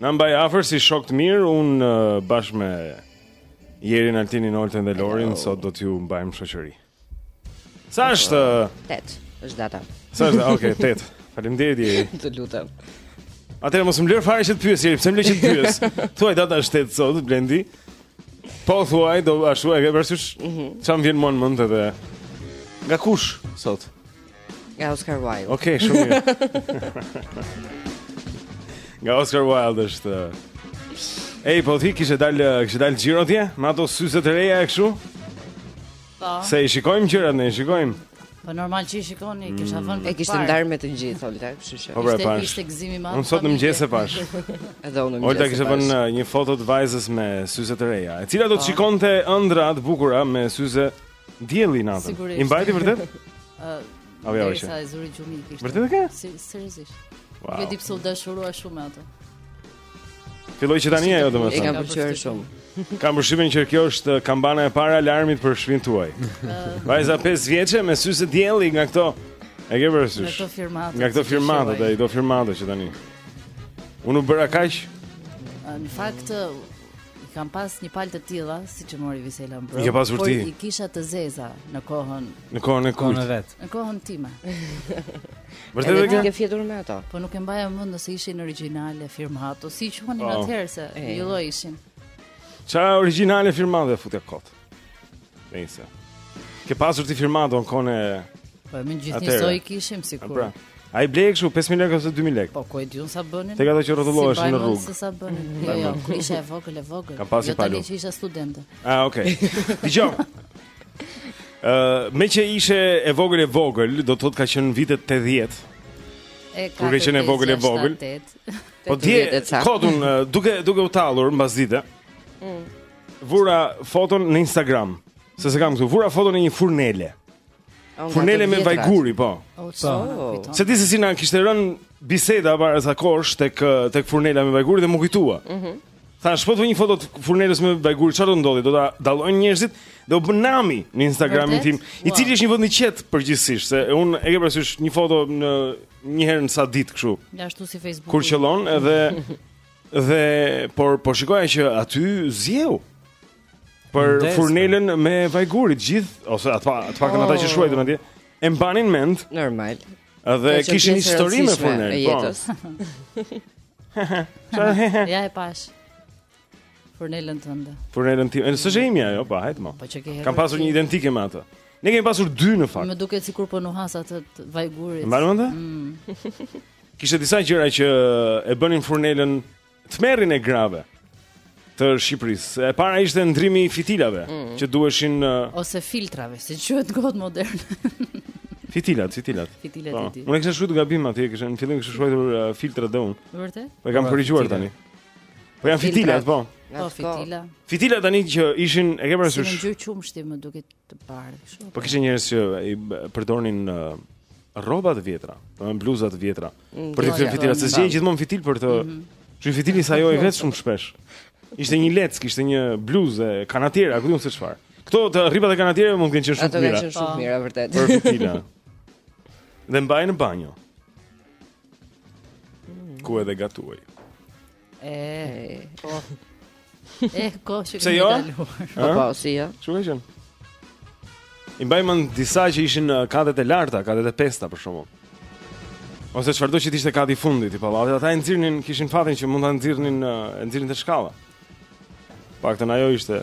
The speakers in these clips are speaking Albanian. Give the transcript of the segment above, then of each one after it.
Na mbaj afër si shok të mirë, un bashkë me Jerin Altinin Oltën dhe Lorin sot do t'ju mbajmë shoqëri. Sa është? 8 është data. Sa është? Okej, okay, 8. Faleminderit Jeri. Të lutem. Atëherë mos më lër fare që të pyes Jeri, pse më lë që të pyes? Thuaj data është 8 sot, Blendi. Po thuaj do ashtu e ke parasysh? Mhm. Ça m'vjen më në mend edhe nga kush sot? Nga Oscar Wilde. Okej, okay, shumë mirë. Nga Oscar Wilde është. Ej, po ti kishe dal, kishe dal xhiro dje? Me ato syze të reja e kështu? Po. Se i shikojmë gjërat, ne i shikojmë. Po normal që i shikoni, mm. kisha thënë. E kishte ndar me të gjithë, Olta, kështu që. Po pra, ishte ishte gëzim i madh. Unë sot në mëngjes e pash. Edhe unë në mëngjes. Olta kishte vënë uh, një foto të vajzës me syze të reja, e cila do të po. shikonte ëndrra të bukura me syze Dielli natën. I mbajti vërtet? Ë, uh, ja, sa e zuri gjumi kishte. Vërtet e ke? Si, seriozisht. Wow. Nuk e di pse u dashurua shumë me atë. Filloi që tani ajo domethënë. E kam pëlqyer shumë. Kam përshtypjen që kjo është uh, kambana e parë e alarmit për shpinë tuaj. Vajza 5 vjeçe me syze dielli nga këto. E ke parasysh. Nga këto firmato. Nga këto firmato, ajo i do firmato që tani. Unë u bëra kaq. Në fakt, I kam pas një palë të tilla, siç e mori Visela mbrëm. I ke pasur ti? I kisha të zeza në kohën. Në kohën e kujt? vet. Në kohën time. Vërtet e ke fjetur me ato. Po nuk e mbaja mend nëse ishin origjinale firmato, si quheshin oh. atëherë se jo ishin. Çfarë origjinale firmato ia fut kot? Nejse. Ke pasur ti firmato në kohën e Po të gjithë njësoj i kishim pra, sikur. Pra. A i blije kështu 5000 lekë ose 2000 lekë. Po ku e di un sa bënin? Tek ato që rrotulloheshin në rrugë. Si sa bënin? Mm. Jo, jo, kur isha e vogël e vogël. Kam pasur palu. Jo, tani që isha studente. Ah, okay. Dëgjo. Ë, meqë ishe e vogël e vogël, do të thotë ka qenë vitet 80. E, kur ka qenë e vogël e vogël. Po dje kot un duke duke u tallur mbas dite. Mm. Vura foton në Instagram. Se s'e kam këtu, vura foton e një furnele. Furnele me vajguri, po. Po. S'e di se si na kishte rënë biseda para sa kohësh tek tek furnela me vajguri dhe më kujtua. Mhm. Mm Thashë po vë një foto të furneles me vajguri, çfarë do ndodhi, do të dallojnë njerëzit dhe u bë nami në Instagramin tim, i cili është një vënd i qetë përgjithsisht, se unë e ke parasysh një foto një herë në sa ditë kështu. Nga ashtu si Facebook. Kur qëllon edhe Dhe por po e shikoja që aty zjeu për Ndesme. furnelën me vajgurit gjithë ose atë atë faktin ata që oh. shuajtën atje e mbanin mend normal. Dhe kishin histori me furnelën. Po. ja e pash. Furnelën tënde. Furnelën time. Nëse është imja ajo, po hajt më. Po çka ke? Kam pasur një identike me atë. Ne kemi pasur dy në fakt. Më duket sikur po nuhas erën e vajgurit. Mban mend? Mm. Kishte disa gjëra që e bënin furnelën tmerrin e grave të Shqipërisë. E para ishte ndrimi i fitilave mm. që duheshin uh... ose filtrave, si quhet në kohët moderne. fitilat, fitilat. Fitilat po. e di. Unë kisha shkruar gabim aty, kisha në fillim kisha shkruar uh, filtra dhe unë. Vërtet? Po e kam po, korrigjuar tani. Po janë fitilat, po. Po fitila. Fitila tani që ishin, e ke parasysh? Në ngjyrë qumshti më duket. Të bardhë kështu. Po kishte njerëz që i përdornin rroba të vjetra, domethënë bluza të vjetra. Mm, për të bërë fitila, se s'gjeje gjithmonë fitil për të. Mhm. Ju fitili sa jo i vetë shumë shpesh. Ishte një leckë, ishte një bluzë kanotiere, apo ku di unë se çfarë. Kto të rripat e kanotieres mund të kenë qenë shumë të mira. Ato kanë qenë shumë të mira vërtet. Për fitila. Dhe mbahej në banjo. Ku edhe gatuhej. Eh, po. Eh, ko që kemi jo? kaluar. Po po, si jo. Çu ka qenë? I mbaj mend disa që ishin në katet e larta, katet e pesta për shembull. Ose çfarëdo që të ishte kati i fundit i pallatit, ata e nxirrnin, kishin fatin që mund ta nxirrnin, e nxirrnin te shkalla. Paktën ajo ishte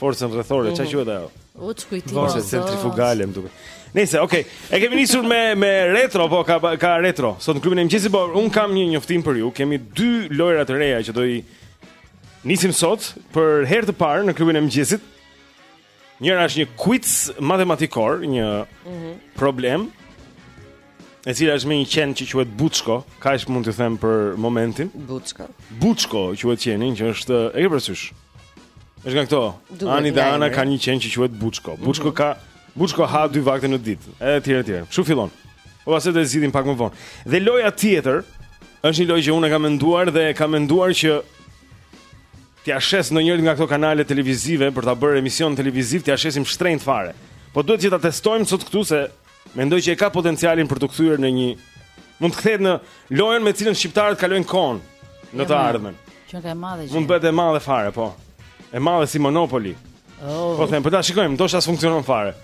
Forcën rrethore, çfarë quhet ajo? U çkujti. Forca centrifugale, më duket. Nëse, okay. E kemi nisur me me retro, po ka ka retro. Sot në klubin e mëngjesit, po un kam një njoftim për ju. Kemi dy lojëra të reja që do i nisim sot për herë të parë në klubin e mëngjesit. Njëra është një quiz matematikor, një mm -hmm. problem E cila është me një qenë që quhet Buçko, kaq mund të them për momentin. Buçko. Buçko quhet qeni që është e ke parasysh. Është nga këto. Ani dhe Ana kanë një qenë që quhet Buçko. Mhm. Buçko ka Buçko ha dy vakte në ditë. E tjerë e tjerë. Kështu fillon. Po pastaj do ta zgjidhim pak më vonë. Dhe loja tjetër është një lojë që unë kam menduar dhe kam menduar që t'ia shes njërit nga këto kanale televizive për ta bërë emision televiziv, t'ia shesim shtrenjt fare. Po duhet që ta testojmë sot këtu se Mendoj që e ka potencialin për t'u kthyer në një mund të kthehet në lojën me të cilën shqiptarët kalojnë kohën në të ardhmen. Që kaq e madhe. Mund të bëhet e madhe fare, po. E madhe si Monopoly. Oh. Po them, po ta shikojmë, ndoshta s'funksionon fare.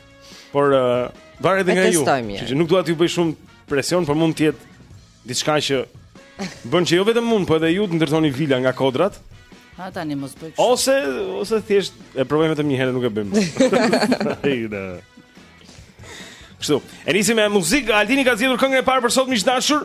Por uh, varet nga ju. Që nuk dua t'ju bëj shumë presion, por mund të jetë Diçka që bën që jo vetëm unë, po edhe ju të ndërtoni vila nga kodrat. Ha tani mos bëj kështu. Ose ose thjesht e provojmë vetëm një herë nuk e bëjmë më. Kështu. E nisim me muzikë, Altini ka zgjedhur këngën e parë për sot miq dashur.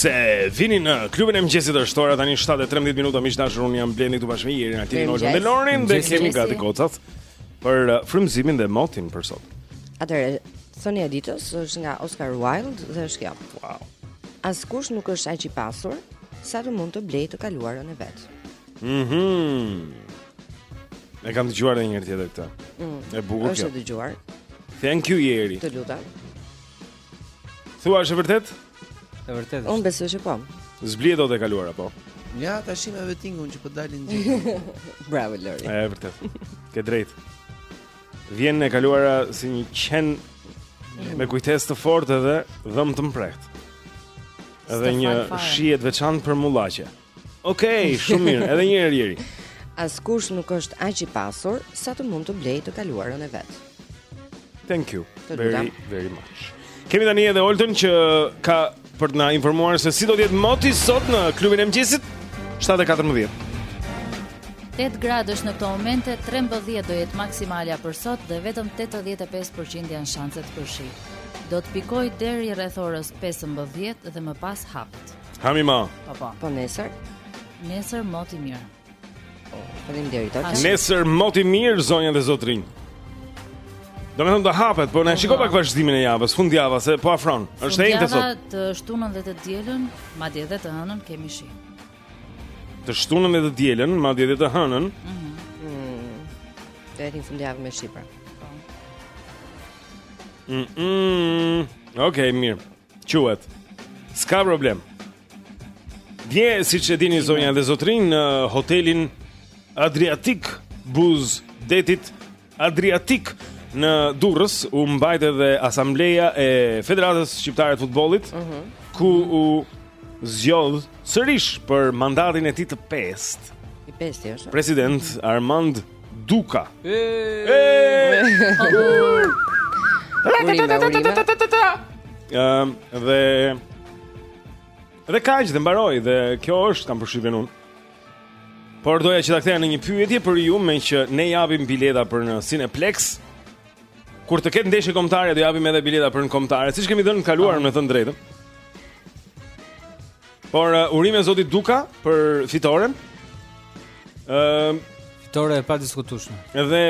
se vini në klubin e mëngjesit është ora tani 7:13 minuta miq të dashur unë jam Blendi këtu bashkë me Jerin aty në Ocean dhe Lorin dhe kemi gati gocat për uh, frymëzimin dhe motin për sot. Atëre Thënia e ditës është nga Oscar Wilde dhe është kjo. Wow. Askush nuk është aq i pasur sa të mund të blejë të kaluarën e vet. Mhm. Mm e kam dëgjuar edhe një herë tjetër këtë. Mm. E bukur kjo. Është dëgjuar. Thank you Jeri. Të lutem. Thua është e vërtetë? E vërtetë. Unë besoj se po. S'blihet dot e kaluara apo. Ja, tashi me vetingun që po dalin gjithë. Bravo Lori. E vërtetë. Ke të drejtë. Vjen e kaluara si një qen mm. me kujtesë të fortë dhe dhëmbë të mprehtë. Edhe një shije të veçantë për mullaqe. Okej, okay, shumë mirë, edhe një herë Jeri. Askush nuk është aq i pasur sa të mund të blejë të kaluarën e vet. Thank you very very much. Kemi tani edhe Oltën që ka Për të na informuar se si do të jetë moti sot në klubin e mëngjesit 7:14. 8 gradë është në këto momente, 13 do jetë maksimalja për sot dhe vetëm 85% janë shanset për shi. Do të pikojë deri rreth orës 15 dhe më pas hapet. Hami ma. Po po. Po nesër. Nesër mot i mirë. Faleminderit. Nesër mot i mirë zonja dhe zotërinj. Domethënë të hapet, por na e shiko pak vazhdimin e javës, fundjava se po afron, është e enjte sot. Fundjavës të shtunën dhe të dielën, madje dhe të hënën, kemi shi. Të shtunën dhe të dielën, madje dhe të hënën. Mm -hmm. Tjetër fundjavë me shi pra. Po. Mm -mm. Okej, okay, mirë. Quhet. S'ka problem. Dje, siç e dini zonja dhe zotërinj, në hotelin Adriatik, buzë detit Adriatik, në Durrës, u mbajt edhe asambleja e Federatës Shqiptare të Futbollit, uh mhm. -huh. ku u zgjodh sërish për mandatin e tij të pestë. I pesti, është. President Armand Armand Duka. Ëm dhe dhe kaq dhe mbaroi dhe kjo është kam përshtypjen unë. Por doja që ta ktheja në një pyetje për ju meqë ne japim bileta për në Cineplex. Kur të ketë ndeshje kombëtare do japim edhe bileta për në kombëtare, siç kemi dhënë në të kaluarën me thënë të drejtën. Por uh, urime zotit Duka për fitoren. Ëm ehm, uh, fitore e padiskutueshme. Edhe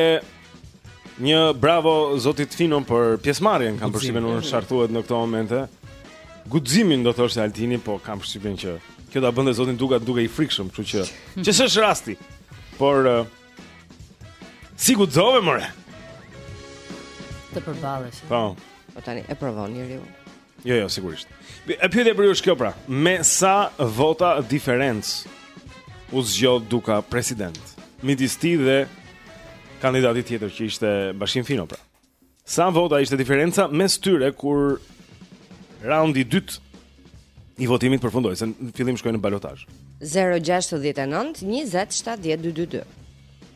një bravo zotit Fino për pjesëmarrjen, kam përshtypjen u nxehët në këto momente. Guximin do thoshte Altini, po kam përshtypjen që kjo ta bënte zotin Duka të dukej i frikshëm, kështu që që s'është rasti. Por uh, si guxove more? Të përballesh. Po. Po tani e provon njeriu. Jo, jo, sigurisht. E pyetja për ju është kjo pra, me sa vota diferencë u zgjodh Duka president? Midis tij dhe kandidatit tjetër që ishte Bashkim Fino pra. Sa vota ishte diferenca mes tyre kur raundi i dytë i votimit përfundoi, se në fillim shkoi në balotazh. 069 20 70 222.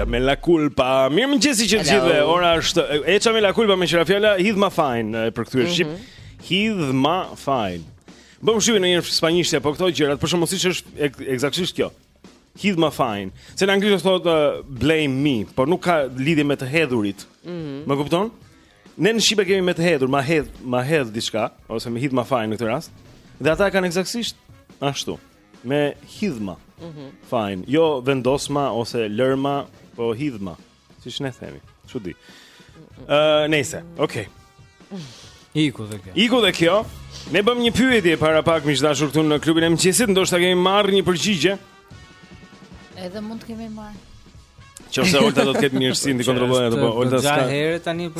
Échame la culpa. Mirëmëngjesi të gjithëve, ora është, Échame la culpa, meqë ra fjala, hidhma fajin, e përkthyer mhm. shqip, hidhma fajin. Bën më shqip ndonjëherë spanjishtja, po këto gjërat, për shembull siç është ekzaktësisht kjo. Hidhma fajin. Se në anglisht është thotë uh, blame me, por nuk ka lidhje me të hedhurit. Mm -hmm. Më kupton? Ne në shqipe kemi me të hedhur, ma hedh, ma hedh diçka, ose me hidhma fajin në këtë rast. Dhe ata e kanë ekzaktësisht ashtu, me hidhma. Mm -hmm. Fajin, jo vendosma ose lërma, po hidhma. Siç ne themi. Çudi. Ë, uh, nejse. Okej. Okay. Iku dhe kjo. Iku dhe kjo. Ne bëmë një pyetje para pak miq të dashur këtu në klubin e mëngjesit, ndoshta kemi marrë një përgjigje. Edhe mund të kemi marrë. Qoftë se Olta do të ketë mirësinë të kontrollojë atë, po Olta s'ka.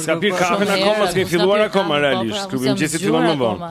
S'ka pirë kafe akoma, s'ke filluar akoma realisht. Klubi i mëngjesit fillon më vonë.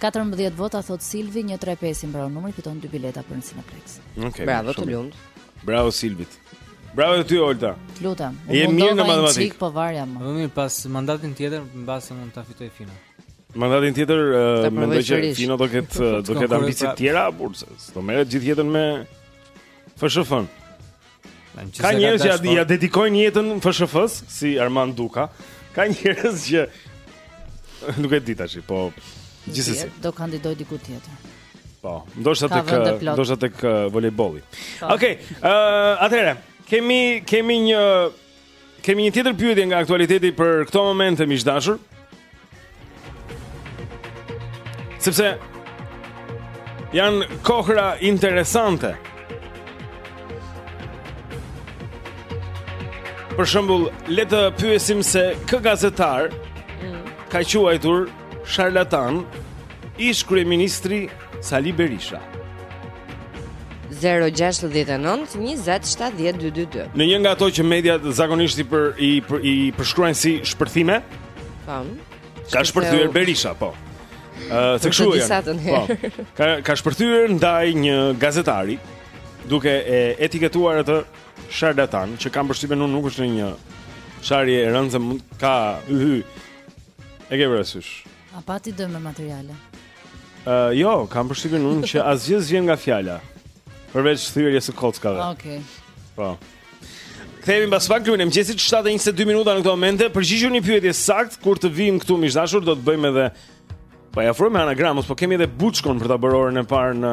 14 vota thotë Silvi, 135 i mbaron numri, fiton dy bileta për në Cineplex. Okej. Okay, Bravo, të lumtë. Bravo Silvit. Bravo ty Olta. Të lutem. Je mirë në matematikë. Po varja më. Më mirë mbase mandatin tjetër, mbase mund ta fitojë Fino. Mandatin tjetër uh, mendoj që Fino do ketë do ketë ambicie të tjera, por s'do merret gjithë jetën me FSHF-në. Ka njerëz që po. ia dedikojnë jetën FSHF-së, si Armand Duka. Ka njerëz që nuk e di tash, po gjithsesi. Do kandidojë diku tjetër. Po, ndoshta tek ndoshta tek uh, volejbolli. Po. Okej, okay, uh, atëherë kemi kemi një Kemi një tjetër pyetje nga aktualiteti për këto momente miq të dashur. Sepse janë kohëra interesante. Për shembull, le të pyesim se kë gazetar mm. ka quajtur sharlatan ish kryeministri Sali Berisha 0-6-9-20-7-2-2-2 Në një nga ato që mediat zakonisht i, për, i, për, i përshkruajnë si shpërthime Po Ka shpërthyër Berisha, po uh, Se kështu janë po. ka, ka shpërthyër ndaj një gazetari Duke e etiketuar atë sharlatan Që kam përshtypjen nuk është një Sharje e rëndë Ka yhy E ke parasysh A pati dëme materiale? Uh, jo, kam përshtypjen unë që asgjë s'vjen nga fjala. Përveç thyerjes së kockave. Okej. Okay. Po. Kthehemi mbas pak në klubin e mëngjesit 7:22 minuta në këtë moment. Përgjigjuni pyetjes saktë kur të vijmë këtu miq të dashur, do të bëjmë edhe po i afrohemi anagramës, po kemi edhe buçkon për ta bërë orën e parë në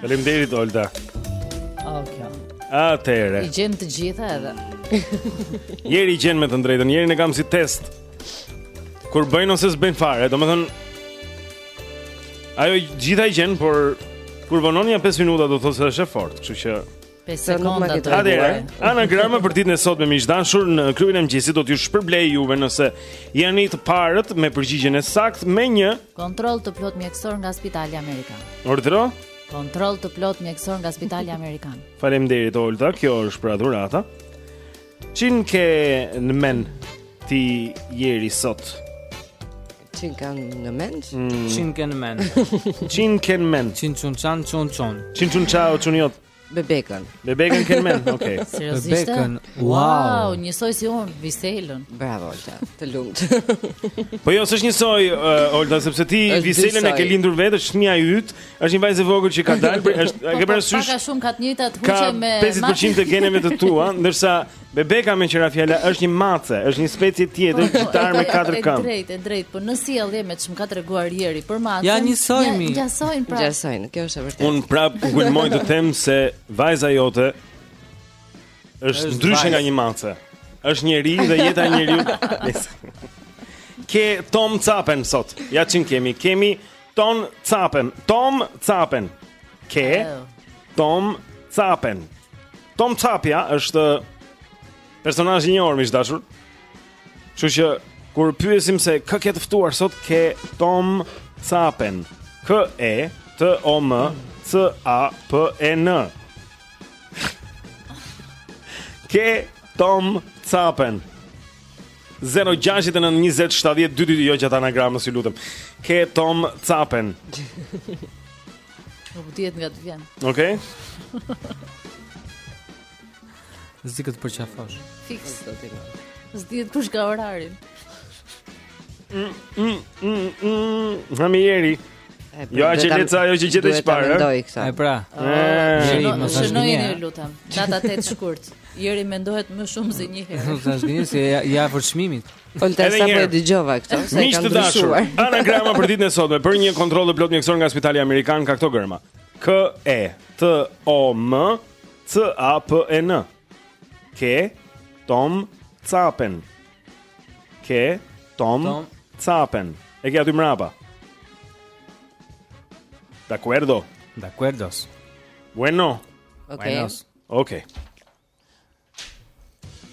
Faleminderit Olta. Okej. Atëherë. I gjen të gjitha edhe. Jeri i gjen me të drejtën, Jerin e kam si test. Kur bëjnë ose s'bëjnë fare, domethënë ajo të gjitha i gjen, por kur vonon ja 5 minuta do të thotë se është e fortë, kështu që 5 sekonda të Atëherë, anagrama për ditën e sotme miq të dashur në klubin e mëngjesit do t'ju shpërblejë juve nëse jeni të parët me përgjigjen e saktë me një kontroll të plot mjekësor nga Spitali Amerikan. Urdhro? Kontroll të plot mjekësor nga Spitali Amerikan. Faleminderit Olta, kjo është pra dhurata. Çin ke në mend ti Jeri sot? Çin ke në mend? Mm. Çin ke në mend. Çin ke në mend. Çin çun çan çun çun. Çin çun çao çun jot. Bebekën. Bebekën ke në mend, okay. Seriozisht? Bebekën. Wow, wow njësoj si unë Viselën. Bravo Olta, të lumtë. po jo, s'është njësoj uh, Olta sepse ti Viselën e ke lindur vetë, është fëmija yt, është një vajzë e vogël që ka dalë, është e ke parasysh. Ka shumë ka të njëjtat huqe me. Ka 50% të geneve të tua, ndërsa Bebeka meqë ra fjala është një mace, është një specie tjetër gjitar po, me katër këmbë. Është drejt, është drejt, po në sjellje me ç'më ka treguar Jeri për macen. Ngjasojnë. Ngjasojnë pra. Ngjasojnë, kjo është e vërtetë. Unë prap këmbëngul të them se vajza jote është ndryshe nga një mace. Është njeri dhe jeta e njeriu. Ke Tom Capen sot. Ja çin kemi, kemi Tom Capen, Tom Capen. Ke oh. Tom Capen. Tom Capja është personazh i njohur miq të dashur. Kështu që kur pyesim se kë ke të ftuar sot ke Tom Capen. K E T O M C A P E N. Ke Tom Capen. 069 20 7 222 jo gjatë anagramës ju lutem. Ke Tom Capen. Nuk dihet nga të vjen. Okej. Okay. S'di këtë për qafash Fiks S'di këtë kush ka orarin mm, mm, mm, mm, mm. Jo, a që le të ajo që gjithë e parë. E pra. Jeri, më sa shkënjë. Shënojë, lutem. Data 8 shkurt. Jeri mendoje më shumë se një herë. Nuk sa shkënjë, se ja për shmimit. Olta, sapo e dëgjova këto, s'e kam dëgjuar. Anagrama për ditën e sotme, për një kontroll të plotë mjekësor nga spitali Amerikan, ka këto gërma. K, E, T, O, M, C, A, P, E, N. K, Tom, Capen. Ke Tom, Tom. Capen. E ke aty mrapa. De acuerdo. De acuerdo. Bueno. Ok. Buenos. Ok.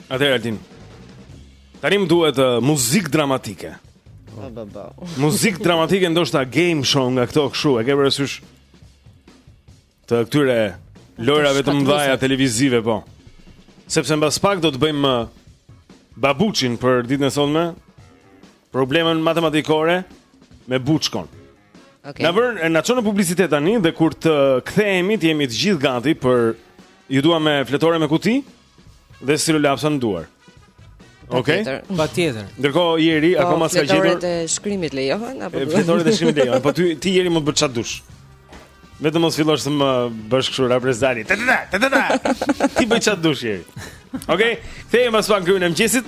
Atëherë Altin. Tani më duhet uh, muzikë dramatike. Ba, ba, ba. Muzikë dramatike ndoshta game show nga këto kështu, e ke parasysh? Të këtyre lojrave të mëdhaja televizive, po. Sepse mbas pak do të bëjmë uh, babuçin për ditën e sotme. Problemën matematikore me Buçkon. Okay. Na vën na çon në publicitet tani dhe kur të kthehemi të jemi të gjithë gati për ju dua me fletore me kuti. Dhe stilolapsa në duar Okej. Okay. Patjetër. Ndërkohë Jeri po, akoma s'ka gjetur. Fletoret e shkrimit lejohen apo duhet? Fletoret e shkrimit lejohen, po ti ti Jeri mund të bësh ça t'dush. Vetëm mos fillosh të më bësh kështu reprezalje. Ti bëj ça t'dush Jeri. Okej. Okay. Kthehemi pas pak, klubi i mëngjesit.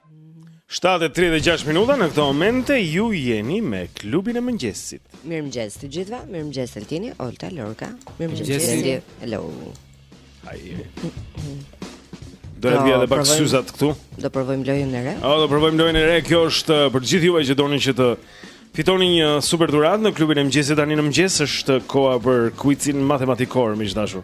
7:36 minuta në këto momente ju jeni me klubin e mëngjesit. Mirëmëngjes të gjithëve, mirëmëngjes Altini, Olta, Lorca. Mirëmëngjes Blendi. Hello. Ai. Do t'i vë edhe pak syzat këtu. Do provojmë lojën e re. Oh, do provojmë lojën e re. Kjo është uh, për gjithë juve që doni që të fitoni një super dhuratë në klubin e mëngjesit tani në mëngjes është koha për kuicin matematikor, miq të dashur.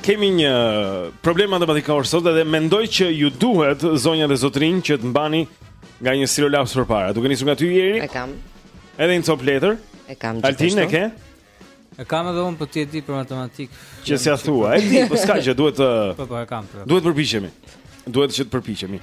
Kemi një problem matematikor sot edhe mendoj që ju duhet zonja dhe zotërinj që të mbani nga një stilolaps përpara. Duke nisur nga ty Jeri? E kam. Edhe një copë letër? E kam gjithashtu. Altin e ke? E kam edhe unë, po ti e di për matematikë. Që s'ia thua. E di, po s'ka gjë, duhet të Po po e kam. Pra. Duhet të përpiqemi. Duhet që të përpiqemi.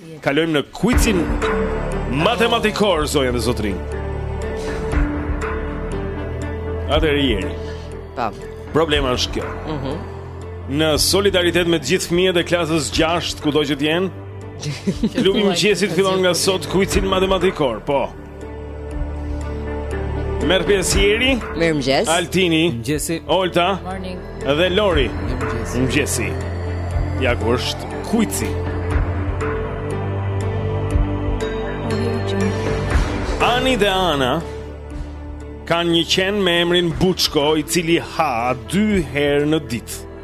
Kalojmë në kuicin matematikor, zonja dhe zotërinj. Atëherë Jeri. Po. Problema është kjo. Uh mhm. -huh. Në solidaritet me të gjithë fëmijët e klasës 6, kudo që t'jenë, klubi i mëngjesit fillon nga sot kuicin matematikor, po. Merr pjesë Jeri Mirëmëngjes Altini Mëngjesi Olta Morning Dhe Lori Mëngjesi Mëngjesi Ja ku është kuici Ani dhe Ana Kanë një qen me emrin Buçko I cili ha dy herë në ditë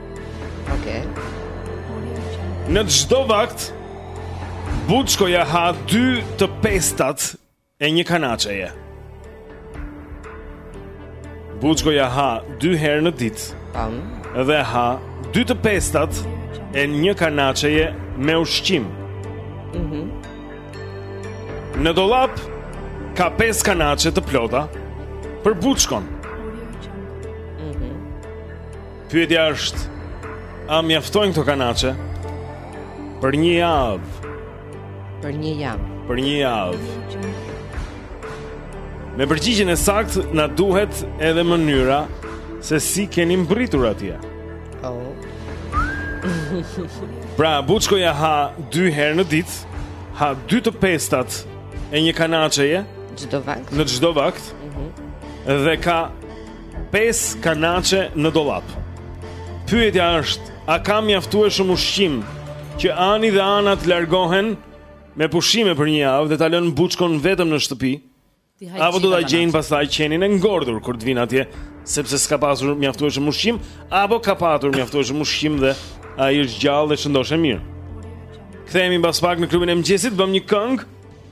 Okej. Okay. Në çdo vakt Buçkoja ha dy të pestat e një kanaçeje. Buçkoja ha dy herë në ditë. Tam. Dhe ha dy të pestat e një kanaçeje me ushqim. Mhm. Mm në dollap ka pesë kanaçe të plota për Buçkon. Pyetja është, a mjaftojnë këto kanaçe për një javë? Për një javë. Për një javë. Me përgjigjen e saktë na duhet edhe mënyra se si keni mbërritur atje. Oh. pra, buçkoja ha dy herë në ditë, ha dy të pestat e një kanaçeje çdo vakt. Në çdo vakt. Mhm. Mm dhe ka 5 kanaçe në dollap. Pyetja është, a ka mjaftueshëm ushqim që Ani dhe Ana të largohen me pushime për një javë dhe ta lënë buçkon vetëm në shtëpi? Apo do ta gjejnë pastaj qenin e ngordhur kur të vinë atje, sepse s'ka pasur mjaftueshëm ushqim, apo ka patur mjaftueshëm ushqim dhe ai është gjallë dhe shëndoshë e mirë. Kthehemi mbas pak në klubin e mëngjesit, bëmë një këngë.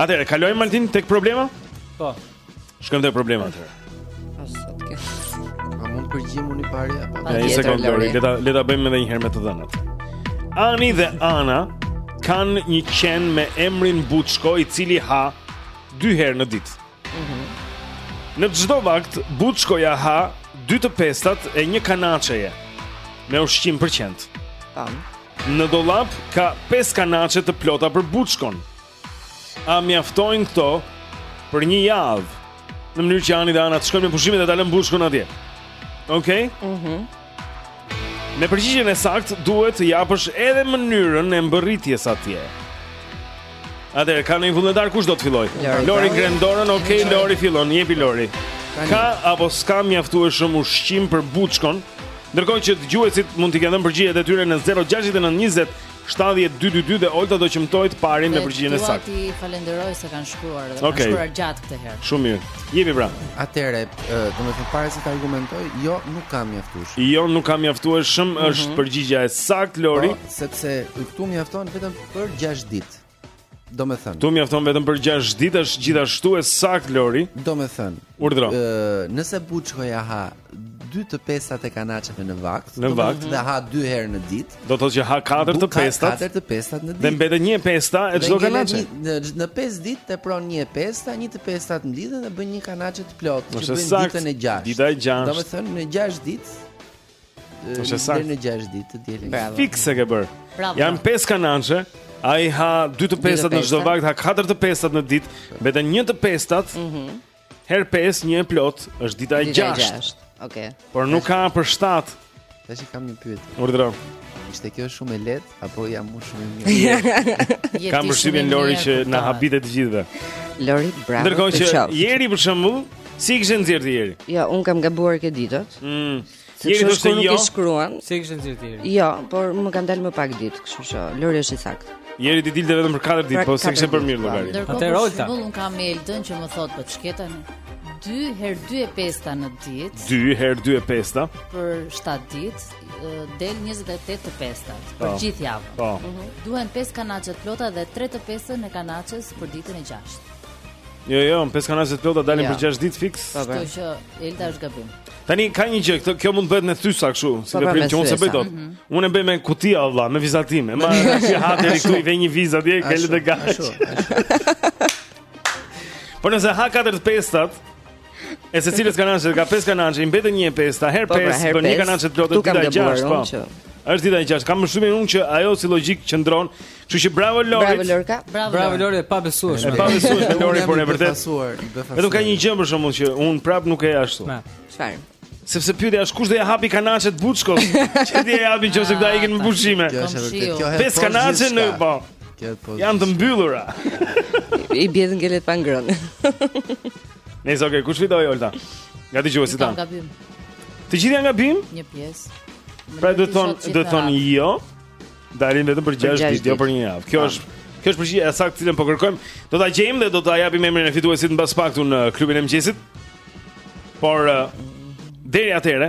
Atëherë, kalojmë Altin tek problema? Po. Shkojmë tek problema atëherë. A mund të përgjigjem unë i pari apo? Ja, një sekondë, le ta le ta bëjmë edhe një herë me të dhënat. Ani dhe Ana kanë një qen me emrin Buçko i cili ha dy herë në ditë. Mhm. Në çdo vakt Buçkoja ha dy të pestat e një kanaçeje me ushqim për qentë. Tam. Në dollap ka pesë kanaçe të plota për Buçkon. A mjaftojnë këto për një javë? Në mënyrë që Ani dhe Ana të shkojnë me pushime dhe ta lënë Buçkon atje. Okej? Okay? Mhm. Mm Me përgjigjen e saktë duhet të japësh edhe mënyrën e mbërritjes atje. Atëherë ka ndonjë vullnetar kush do të fillojë? Lori ngre dorën, ok, Lori fillon, jepi Lori. Ka apo s'ka mjaftueshëm ushqim për buçkon? Ndërkohë që dëgjuesit mund t'i kenë dhënë përgjigjet e tyre në 069 20 7222 dhe Olta do qëmtojë të parin me përgjigjen e saktë. Dhe i falënderoj se kanë shkruar dhe okay. kanë shkruar gjatë këtë herë. Shumë mirë. Jepi pra. Atere, domethënë para se të argumentoj, jo nuk ka mjaftueshëm. Jo nuk ka mjaftueshëm mm -hmm. është përgjigja e saktë, Lori. Po, sepse këtu mjafton vetëm për 6 ditë. Domethënë këtu mjafton vetëm për 6 ditë është gjithashtu e saktë Lori Domethënë Urdhëro Nëse Buçkoja ha 2 të pestat e kanaçeve në vakt Në vakt Dhe ha 2 herë në ditë Do të thotë që ha 4 të pestat 4 të pestat në ditë Dhe mbetet një e pesta e çdo kanaçe në, në 5 ditë tepron një e pesta Një të pestat mblidhen dhe bëjnë një kanaçe të plotë Që bën ditën e 6 Dita e 6 Domethënë në 6 ditë Është sa? Në 6 ditë të dielën. Bravo. Fikse ke bërë. Bravo. Janë 5 kanaçe. Ai ha 2 të pestat në çdo vakt, ha 4 të pestat në ditë, mbetet 1 të pestat. Mhm. Mm Herë 5, 1 e plotë, është dita e 6. Okej. Por nuk ka për 7. Tashi kam një pyetje. Urdhëro. Ishte kjo shumë e lehtë? Apo jam unë shumë i mirë. Kam përshtypjen Lori që na habite të gjithëve. Lori, bravo. Ndërkohë që Jeri për shembull, si kishe nxjerrë ti Jeri? Jo, unë kam gabuar këtë ditë. Mm. Jeri do të jo. Shkruan. Si kishe nxjerrë ti Jeri? Jo, por më kanë dalë më pak ditë, kështu që Lori është i saktë. Jeri ti dilte vetëm për 4 ditë, pra, po s'e kishe bërë mirë llogari. Atëherë Olta. Unë unë kam Eldën që më thotë po çketën. 2 herë 2 e pesta në ditë. 2 herë 2 e pesta. Për 7 ditë. del 28 të pestat për po. gjithë javën. Po. Mhm. Duhen 5 kanaçe të plota dhe 3 të pestat e kanaçes për ditën e 6. Jo, jo, 5 kanaçe të plota dalin për 6 ditë fiks. Po, po. Kështu që Elda është gabim. Tani ka një gjë, këtë kjo mund të bëhet me thyesa kështu, si veprim që unë s'e bëj dot. Mhm. Unë e bëj me kuti valla, me vizatime. Masi ha deri këtu i vë një vizë atje, ngelet kaq. Po nëse ha 4 të pestat, E secilës kanaçe, ka 5 kanaçe, i mbetet një e pesta, herë 5, po, pra, bën një kanaçe të plotë, dita e gjashtë, po. Që... Është dita e gjashtë, kam më shumë e unë që ajo si logjikë qëndron, që që bravo Lorit. Bravo Lorka. Bravo, bravo Lori, e pabesuar. E pabesuar, e Lori, por e vërtetë. Vetëm ka një gjëmë për shumë, që unë prapë nuk e ashtu. Me, çfarë? Sepse pyetja është kush do ia hapi kanaçet buçkos? Që t'ia hapi nëse këta ikin me pushime? Kjo është e vërtetë. Kjo herë. Pesë kanaçe po. Kjo po. Janë të mbyllura. I bie ngjelet pa ngrënë. Nëse okay, kush fitoi Olta? Nga dëgjuesit tanë? Gabim. Të gjithë janë gabim? Një pjesë. Pra do të thonë, do të thonë jo. Dalin vetëm për 6 ditë, jo për një javë. Kjo është Kjo është përgjigjja e saktë të cilën po kërkojmë. Do ta gjejmë dhe do ta japim emrin e fituesit mbas pak këtu në klubin e mëngjesit. Por eh, deri atëherë,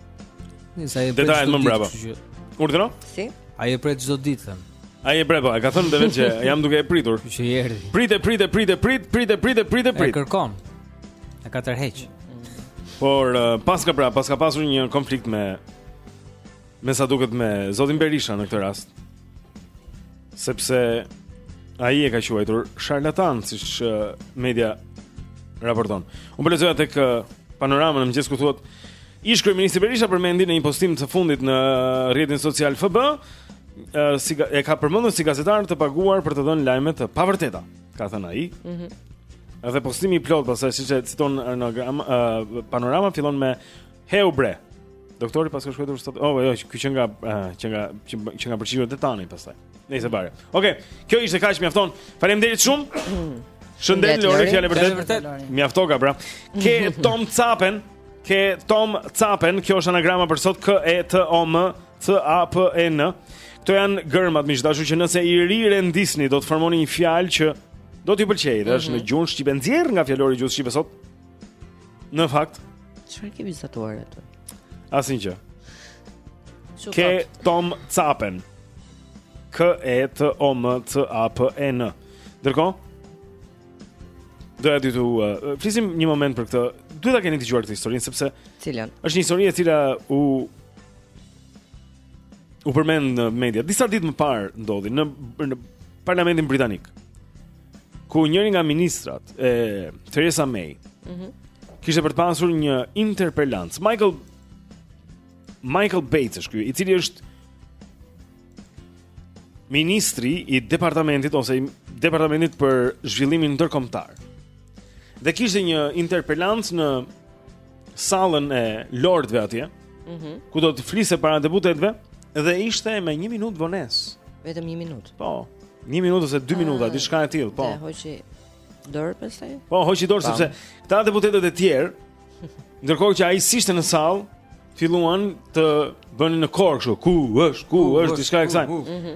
Nëse ai bëj çdo ditë bravo. Urdhëro? Si? Ai e pret çdo ditë thënë. Ai e pret po, e ka thënë vetë që jam duke e pritur. Që që erdhi. Prite, prite, prite, prit, prite, prite, prite, prit. E kërkon. E ka tërhequr. Por uh, paska pra, paska pasur një konflikt me me sa duket me Zotin Berisha në këtë rast. Sepse ai e ka quajtur sharlatan, siç media raporton. Unë po lexoja po tek Panorama në mëngjes ku thuhet, ish-kryeministri Berisha përmendi në një postim të fundit në rrjetin social FB, si, e ka përmendur si gazetar të paguar për të dhënë lajme të pavërteta, ka thënë ai. Ëh. Mm -hmm. Edhe postimi i plotë pastaj siç e citon në uh, Panorama fillon me Heu bre. Doktori paska shkruar sot. Oh, jo, ky që nga eh, që nga që nga përgjigjet e tani pastaj. Nëse mm. bare. Okej, okay, kjo ishte kaq mjafton. Faleminderit shumë. Shëndet Lori, fjalë vërtet. vërtet. Mjaftoka pra. Ke Tom Capen, ke Tom Capen, kjo është anagrama për sot K E T O M C A P E N. Këto janë gërmat miq të dashur që nëse i rirendisni do të formoni një fjalë që do t'ju pëlqejë, është mm -hmm. në gjuhën shqipe nxjerrë nga fjalori i gjuhës shqipe sot. Në fakt, Çfarë ke vizatuar aty? Asnjë gjë. Ke Tom Capen. K E T O M C A P E N. Ndërkohë doja, Ditu, uh, flisim një moment për këtë. Duhet ta keni dëgjuar këtë historinë sepse Cilën? Është një histori e cila u u përmend në media. Disa ditë më parë ndodhi në në parlamentin britanik. ku njëri nga ministrat e Theresa May, ëh, mm -hmm. kishte për të pasur një interpelancë. Michael Michael Bates është ky, i cili është ministri i departamentit ose i departamentit për zhvillimin ndërkombëtar. Dhe kishte një interpelancë në sallën e lordëve atje. Mhm. Mm ku do të fliste para deputetëve dhe ishte me 1 minutë vonesë. Vetëm 1 minutë. Po. 1 minutë ose 2 minuta, ah, diçka e tillë, po. Dhe hoqi dorë pastaj? Po, hoqi dorë sepse këta deputetët e tjerë ndërkohë që ai s'ishte në sallë, filluan të bënin në kor kështu, ku është, ku është diçka e kësaj. Mhm.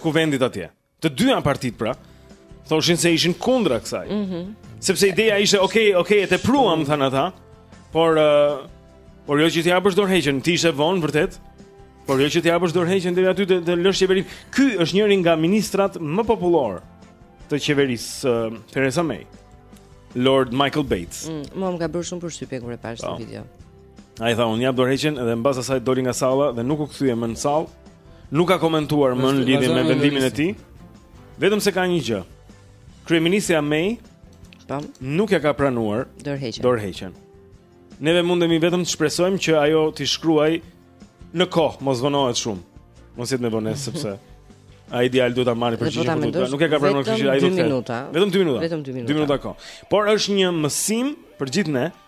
Kuvendit atje. Të dyja partitë pra thoshin se ishin kundra kësaj. Mhm. Mm Sepse ideja ishte, "Ok, ok, e tepruam", mm -hmm. thanë ata. Por uh, por jo që të japësh dorëheqjen, ti ishe vonë vërtet. Por jo që të japësh dorëheqjen deri aty të, të lësh qeverinë. Ky është njëri nga ministrat më popullor të qeverisë së, Theresa May. Lord Michael Bates. Mm, Mua më ka bërë shumë përshtypje kur e pashë këtë po. video. Ai tha unë jap dorëheqjen edhe mbas asaj doli nga salla dhe nuk u kthye më në sallë. Nuk ka komentuar më në lidhje me vendimin e tij. Vetëm se ka një gjë. Kryeministrja May tam nuk e ka pranuar dorëheqjen. Dorëheqjen. Neve mundemi vetëm të shpresojmë që ajo t'i shkruajë në kohë, mos vonohet shumë. Mos jetë me vonesë sepse ai ideal duhet ta marrë përgjigjen e të Nuk e ka pranuar kështu që ai do të. Vetëm 2 minuta. Vetëm 2 minuta. Vetëm 2 minuta. 2 minuta kohë. Por është një mësim për gjithë ne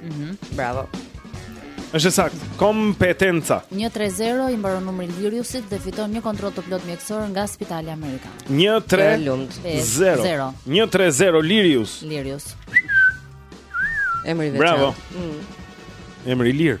Mhm, mm bravo. Është e saktë, kompetenca. 130 i mbaron numri Liriusit dhe fiton një kontroll të plotë mjekësor nga Spitali Amerikan. 130. 130 Lirius. Lirius. Emër i veçantë. Bravo. Mm. Emër ilir.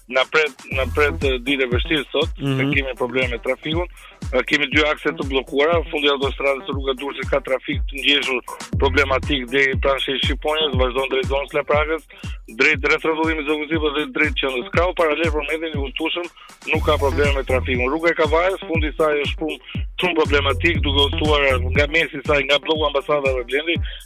na pret na pret ditë e vështirë sot, mm -hmm. ne mhm. kemi probleme me trafikun. Ne kemi dy akse të bllokuara, fundi i autostradës rruga e Durrësit ka trafik të ngjeshur problematik deri pranë sheshit Shqiponjës, vazhdon drejt zonës së Laprakës, drejt rrethrrotullimit të Zogut të Zi dhe drejt qendrës. Krahu paralel për momentin i udhëtueshëm, nuk ka probleme me trafikun. Rruga e Kavajës, fundi i saj është shumë shumë problematik, duke udhëtuar nga mesi i saj nga blloku i ambasadave Blendi,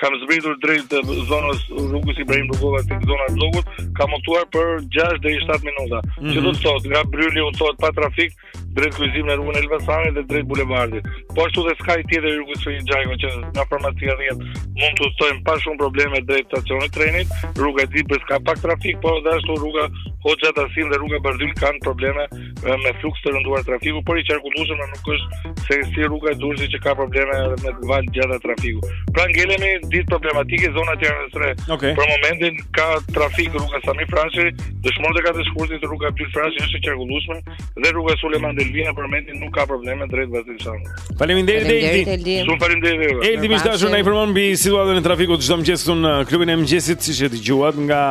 kam zbritur drejt zonës rrugës Ibrahim Rugova tek zona e Bllokut, kam udhëtuar për 6 deri 7 minuta. Mm -hmm. Që do të thotë nga Brryli udhëtohet pa trafik drejt kryqëzimit në rrugën e Elbasanit dhe drejt bulevardit. Po ashtu dhe skaji tjetër i rrugës Ferit Xhajko që nga farmacia 10 mund të udhëtojmë pa shumë probleme drejt stacionit të trenit, rruga e Dibrës ka pak trafik, por dhe ashtu rruga Hoxha Tahsin dhe rruga Bardhyl kanë probleme me fluks të rënduar trafiku, por i qarkullueshëm nuk është se si rruga e Durrësit që ka probleme edhe me valë të gjata trafiku. Pra ngelemi ditë problematike zona e Tiranës së Re. Okay. Për momentin ka trafik rruga Sami Frashëri, Dëshmorët e Katër Shkurtit rruga Abdyl Frashëri është e qarkullueshme dhe rruga Sulejman Delvina për momentin nuk ka probleme drejt Vasil Shantos. Faleminderit Eldi. Shumë faleminderit. Eldi, miq të dashur, na informon mbi situatën e trafikut çdo mëngjes këtu në klubin e mëngjesit siç e dëgjuat nga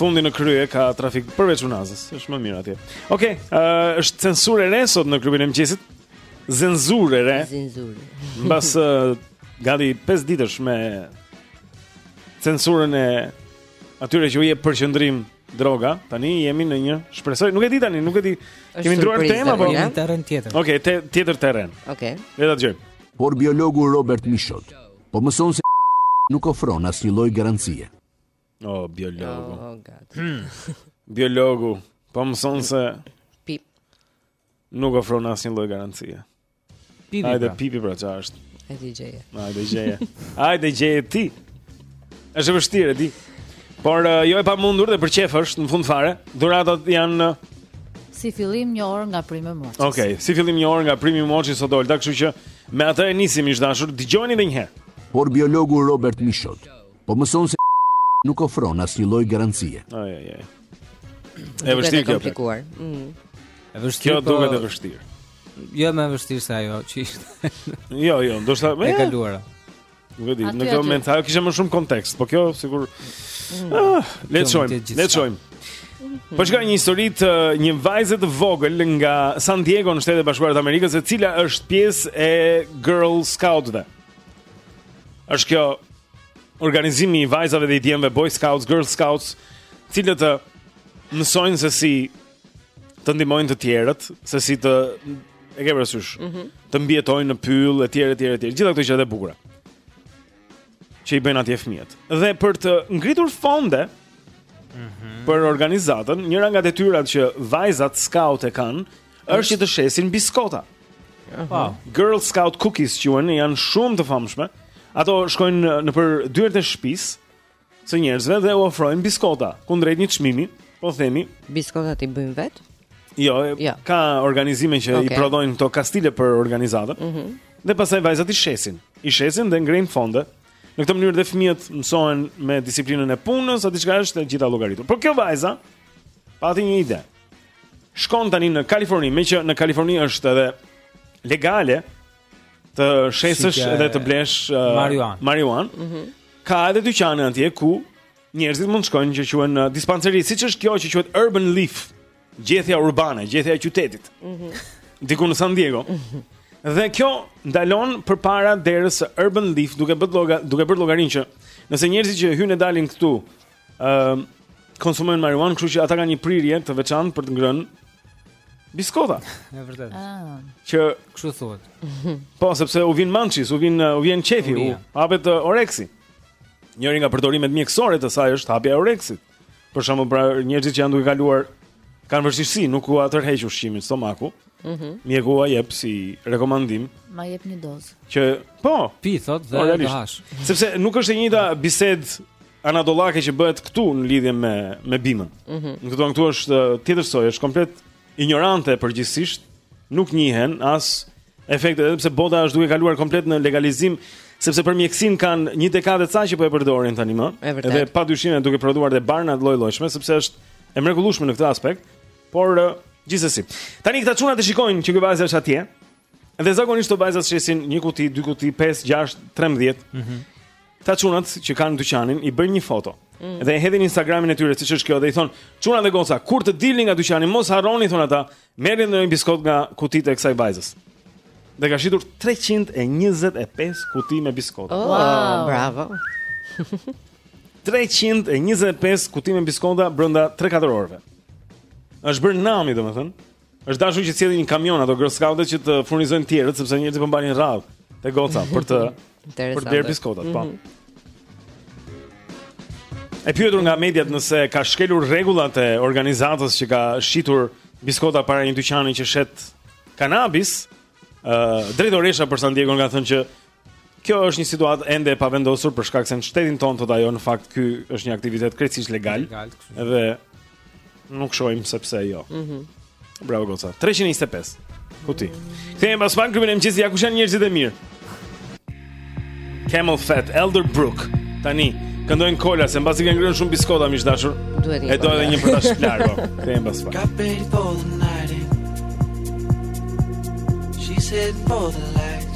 Fundi në krye ka trafik përveç unazës, është më mirë atje. Okej, okay, uh, është censurë e re sot në klubin e mëngjesit. Censurë e re. Censurë. Mbas uh, gati 5 ditësh me censurën e atyre që u jep përqendrim droga, tani jemi në një shpresoj, nuk e di tani, nuk e di. Kemi ndërruar temë apo një terren tjetër. Okej, okay, te, tjetër terren. Okej. Okay. Le ta dëgjojmë. Por biologu Robert Mishot Po mëson se nuk ofron asnjë lloj garancie. O oh, biologu. Oh, God. Hmm. biologu, po mëson se pip. Nuk ofron asnjë lloj garancie. Pipi. Hajde pra. pipi pra çfarë është? Hajde gjeje. Hajde gjeje. Hajde gjeje ti. Është e vështirë, e di. Por uh, jo e pamundur dhe për qejf është në fund fare. Dhuratat janë uh, Si fillim një orë nga Prime Moçi. Okej, okay, si fillim një orë nga Prime Moçi sot do dalë, kështu që me atë e nisim miq të dashur, dëgjoni edhe një herë. Por biologu Robert Mishot po mëson se nuk ofron asnjë lloj garancie. Ai ai ai. Është vështirë kjo. Mm. Është vështirë. Kjo po- duket e vështirë. Jo më vështirë se ajo që ishte. Jo, jo, ndoshta më e kaluara. Nuk e di, në këtë moment ajo kishte më shumë kontekst, po kjo sikur mm. ah, le të shohim, le të shohim. Po shikoj një histori të një vajze të vogël nga San Diego në Shtetet e Bashkuara të Amerikës, e cila është pjesë e Girl Scoutsve. Është kjo organizimi i vajzave dhe i djemve Boy Scouts, Girl Scouts, të cilët mësojnë se si të ndihmojnë të tjerët se si të e ke parasysh, mm -hmm. të mbijetojnë në pyll etj etj etj. Gjithë ato gjëra të bukura që i bëjnë atje fëmijët. Dhe për të ngritur fonde mm -hmm. për organizatën, njëra nga detyrat që vajzat scout e kanë është që të shesin biskota. Uh -huh. Girl Scout cookies që janë shumë të famshme. Ato shkojnë nëpër dyert e shtëpisë së njerëzve dhe u ofrojnë biskota kundrejt një çmimi, po themi. Biskotat i bëjnë vetë? Jo, jo. ka organizime që okay. i prodhojnë këto kastile për organizatën. Mhm. Mm dhe pastaj vajzat i shesin. I shesin dhe ngrejnë fonde. Në këtë mënyrë dhe fëmijët mësohen me disiplinën e punës, atë çka është e gjitha llogaritur. Por kjo vajza pati një ide. Shkon tani në Kaliforni, meqë në Kaliforni është edhe legale të shesësh Shitja dhe të blesh uh, marijuan. marijuan. Mm -hmm. Ka edhe dyqane atje ku njerëzit mund të shkojnë që quhen uh, dispensary, siç është kjo që quhet Urban Leaf, gjethja urbane, gjethja e qytetit. Mm -hmm. Diku në San Diego. Mm -hmm. Dhe kjo ndalon përpara derës së Urban Leaf duke bërë lloga, duke bërë llogarinë që nëse njerëzit që hyjnë e dalin këtu ë uh, konsumojnë marijuanë, kështu që ata kanë një prirje të veçantë për të ngrënë biskota. Është vërtet. Ah. Që kështu thuhet. Po, sepse u vin munchies, u vin u vjen qefi, u hapet uh, oreksi. Njëri nga përdorimet mjekësore të saj është hapja e oreksit. Për shembull, pra njerëzit që janë duke kaluar kanë vështirësi, nuk ua tërheq ushqimin stomaku. Mhm. Mm Mjeku ua jep si rekomandim. Ma jep një dozë. Që po, pi thotë dhe po, të hash. Sepse nuk është e njëjta bisedë anadollake që bëhet këtu në lidhje me me bimën. Mm -hmm. Në këtu këtu është tjetër soj, është komplet injorante përgjithësisht, nuk njihen as efektet edhe pse bota është duke kaluar komplet në legalizim sepse për mjekësinë kanë një dekadë ca që po e përdorin tani më. Edhe padyshim duke prodhuar dhe barna të lloj-llojshme sepse është e mrekullueshme në këtë aspekt, por gjithsesi. Tani këta çunat e shikojnë që kjo vajza është atje. Dhe zakonisht këto vajzat shesin një kuti, dy kuti, 5, 6, 13 mm -hmm. Këta çunat që kanë dyqanin i bëjnë një foto mm. Dhe e hedhin Instagramin e tyre siç është kjo Dhe i thonë, çuna dhe goca, kur të dilni nga dyqani Mos harroni, thonë ata, merrni ndonjë biskotë nga kutitë e kësaj vajzës Dhe ka shitur 325 kuti me biskota oh, wow. Bravo 325 kuti me biskota brenda 3-4 orëve është bërë nami, domethënë Është dashur që t'sjellin një kamion ato Girl Scoutet që të furnizojnë tjetër sepse njerëzit po mbanin radhë te goca për të për blerë biskotat, po. Mhm. E pyetur nga mediat nëse ka shkelur rregullat e organizatës që ka shitur biskota para një dyqani që shet kanabis, ë uh, drejtoresha për San Diego ka thënë që Kjo është një situatë ende e pavendosur për shkak se në shtetin tonë thotë ajo në fakt ky është një aktivitet krejtësisht legal. Legal. Dhe nuk shohim se pse jo. Mhm. Mm Bravo Goca. 325. Ku ti? Kthehemi pas pak në klubin e mëngjesit, ja kush janë njerëzit e mirë. CamelPhat Elderbrook. Tani këndojnë kola se mbasi kanë ngrënë shumë biskota miq dashur. Duhet një E do kola. edhe një për ta shplar po. Kthehemi pas pak. Got ready for the night and. She's heading for the lights.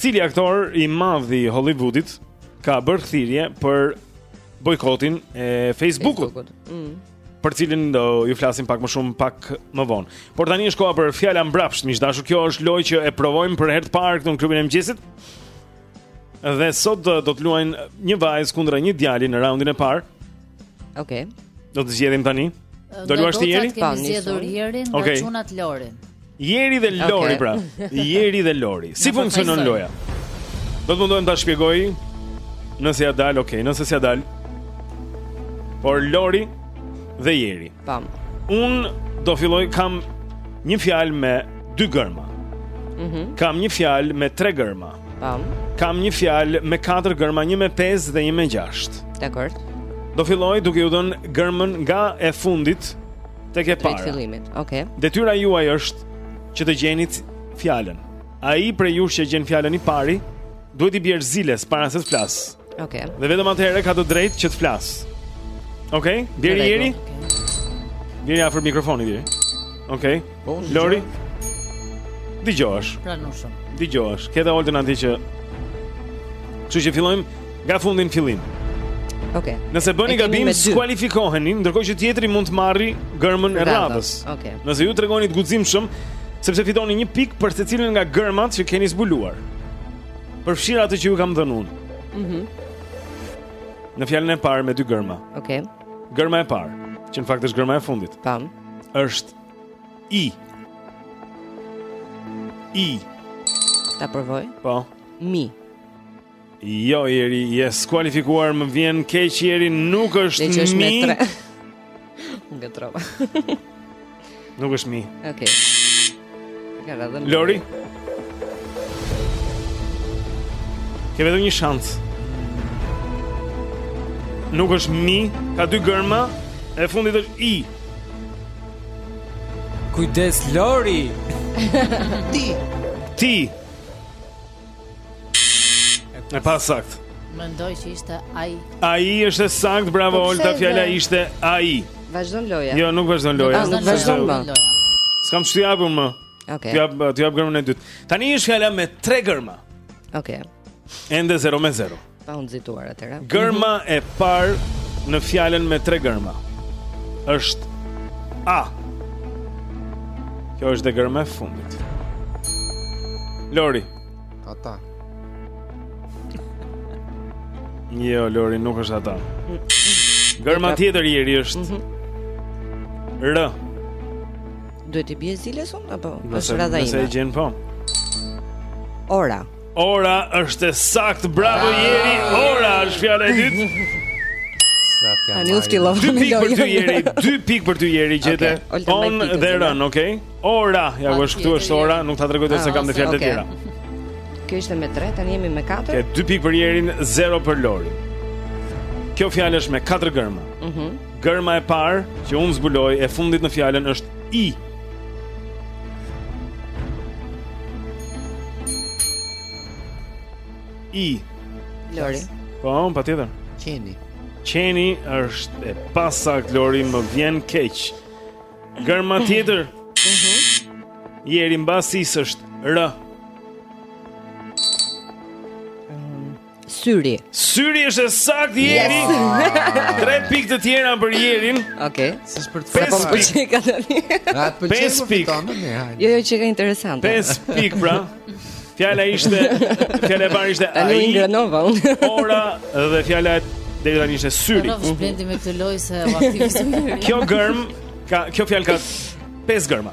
Cili aktor i madh i Hollywoodit ka bërë thirrje për bojkotin e Facebookut? Për cilin do ju flasim pak më shumë pak më vonë. Por tani është koha për fjala mbrapsht, miq dashur. Kjo është lojë që e provojmë për herë të parë këtu në klubin e mëngjesit. Dhe sot do të luajnë një vajzë kundra një djali në raundin e parë. Okej. Do të zgjedhim tani. Do luash ti Jeri? Po, ne zgjedhim Jerin nga çunat Lorin. Jeri dhe Lori pra. Jeri dhe Lori. Si funksionon loja? Do të mundohem ta shpjegoj nëse ia dal, okej, nëse s'ia dal. Por Lori dhe Jeri. Pam. Un do filloj kam një fjalë me dy gërma. Mhm. Mm kam një fjalë me tre gërma. Pam. Kam një fjalë me katër gërma, një me pesë dhe një me gjashtë. Dakord. Do filloj duke ju dhënë gërmën nga e fundit tek e para. Tek fillimi. Okej. Detyra juaj është që të gjeni fjalën. Ai prej jush që gjen fjalën i pari, duhet t'i bjerë ziles para se të flasë. Okej. Dhe vetëm atëherë ka të drejtë që të flasë. Okej? Bjeri, Jeri. Bjeri afër mikrofonit Jeri. Okej. Po, Lori. Dëgjohesh. Pranushëm. Dëgjohesh. Ke dhe Oltën aty që Kështu që fillojmë nga fundi në fillim. Okej. Nëse bëni gabim, skualifikoheni, ndërkohë që tjetri mund të marri gërmën e radhës. Okej. Nëse ju tregoheni të guximshëm, sepse fitoni një pikë për secilën nga gërmat që keni zbuluar. Përfshirë atë që ju kam dhënë unë. Mhm. Në fjalën e parë me dy gërma. Okej. Gërma e parë, që në fakt është gërma e fundit. Tam. Është i. I. Ta provoj. Po. Mi. Jo, Jeri, je skualifikuar, më vjen keq Jeri, nuk është mi. Dhe që është me tre. Nga trova. Nuk është mi. Okej. Lori. Ke vetëm një shans. Nuk është mi, ka dy gërma, e fundit është i. Kujdes Lori. Ti. Ti. E pasakt. Mendoj që ishte ai. Ai është e sakt, bravo Olta, fjala ishte ai. Vazhdon loja. Jo, nuk vazhdon loja. Nuk vazhdon loja. S'kam ç't'i hap më. Okej. Ti hap, ti hap gërmën e dytë. Tani është fjala me tre gërma. Okej. Ende 0 me 0. Pa u nxituar atëra. Gërma e parë në fjalën me tre gërma është A. Kjo është dhe gërma e fundit. Lori. Ata. Jo, Lori, nuk është ata. Gërma tjetër Jeri është mhm. R. Duhet të bie ziles unë apo është radha ime? Nëse e gjen po. Ora. Ora është e sakt, bravo Jeri. Ora është fjala e dytë. Sakt. Tani u ftillo. Dy pikë për ty Jeri, dy pikë për ty Jeri gjete. Okay. On dhe rën, okay? Ora, ja ku është këtu është ora, nuk ta tregoj dot se ah, kam dhe fjalë të tjera. Kjo ishte me 3, tani jemi me 4. Ke dy pikë për Jerin, 0 për Lori. Kjo fjalë është me 4 gërma. Mhm. Gërma e parë që unë zbuloj e fundit në fjalën është i. I Lori. Po, patjetër. Qeni. Qeni është e pasakt Lori më vjen keq. Gërma tjetër. Mhm. Jeri mbas i-së është R. Syri. Syri është e sakt Jeri. Yes. Tre pikë të tjera për Jerin. Okej. Okay. Siç për të fjalën. Po ç'e ka tani? Na pëlqen po fiton më mirë. Jo, jo, ç'e ka interesante. Pesë pikë pra. Fjala ishte, fjala e parë ishte ai. Ai ngranova unë. Ora dhe fjala deri tani ishte syri. Do të blendi me këtë lojë se u aktivizoi. Kjo gërm ka kjo fjalë ka pesë gërma.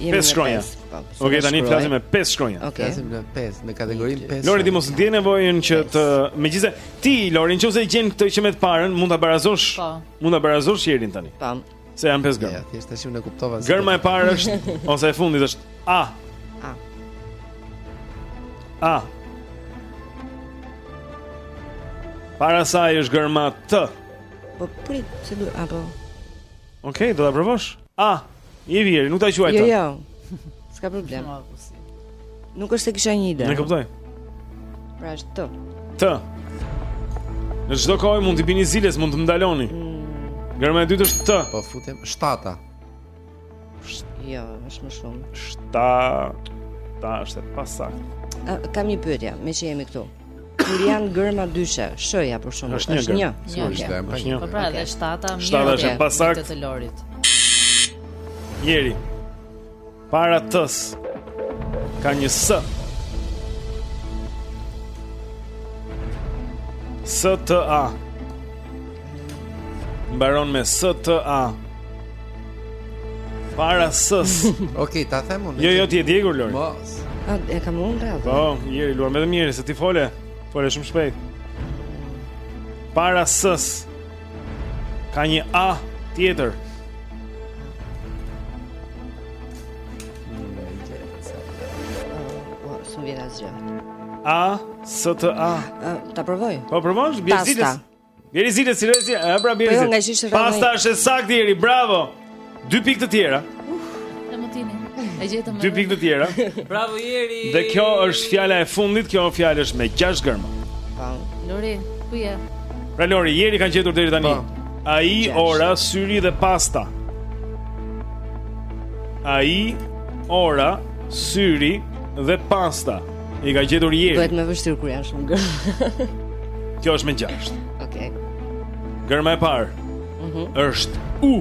Pesë shkronja. Po. Okej, tani flasim me pesë shkronja. Okay. Flasim me pesë, në kategorinë pesë. Lori ti mos ndi nevojën që të, megjithëse ti Lori nëse e gjen këtë që me të parën, mund ta barazosh. Po. Mund ta barazosh Jerin tani. Tam. Se janë pesë gërma. Ja, thjesht tash unë e kuptova. Gërma e parë është ose e fundit është A. A. A. Para saj është gërma T. Po prit, se duhet apo. Okej, okay, do ta provosh. A. A. Jepi Jeri, nuk ta quaj Jo, jo. S'ka problem. Nuk është se kisha një ide. E kuptoj. Pra është T. T. Në çdo kohë mund t'i bini ziles, mund të më ndaloni. Mm. Gërma e dytë është T. Po futem shtata. Jo, është më shumë. Shtata është e pasaktë. Kam një pyetje, meqë jemi këtu. Kur janë gërma dyshe, thuaja por shumë. Është një. Është një. Është një. Po pra, dhe shtata mirë. Shtata është e pasaktë. Të Lorit. Jeri. Para t-së. Ka një s. S T A. Mbaron me S T A. Para s-së. Okej, ta them unë. Jo, jo, ti je djegur Lori. Mos. A e kam unë radhën? Po, Jeri luan vetëm Jeri se ti fole. Fole shumë shpejt. Para s-së. Ka një A tjetër. S'vjen asgjë A, S T A Ta provoj Po provoj, bjeri ziles Bjeri ziles, bjeri ziles, e pra bjeri po jo, nga gjithë rrëmuja Pasta është e saktë Jeri, bravo Dy pikë të tjera Të më tini, e gjithë të më Dy pikë të tjera Bravo Jeri Dhe kjo është fjala e fundit, kjo fjala është me gjashtë gërma po. Lori, ku je? Pra Lori, Jeri ka gjetur deri tani po. Ai, ora, syri dhe pasta Ai, ora, syri dhe pasta I ka gjetur Jeri. Bëhet më e vështirë kur janë shumë gërma. Kjo është me 6. Okej. Okay. Gërma e parë. Mhm. Mm është U.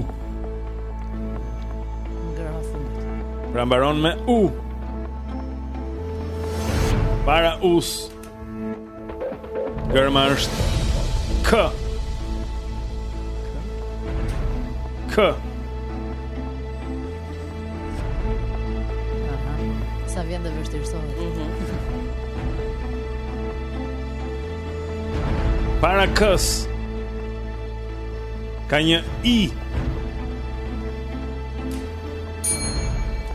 Gërma e fundit. Pra mbaron me U. Para u-së. Gërma është K. K. Sa vjen dhe vështirësohet. Mm -hmm. Para k-së Ka një i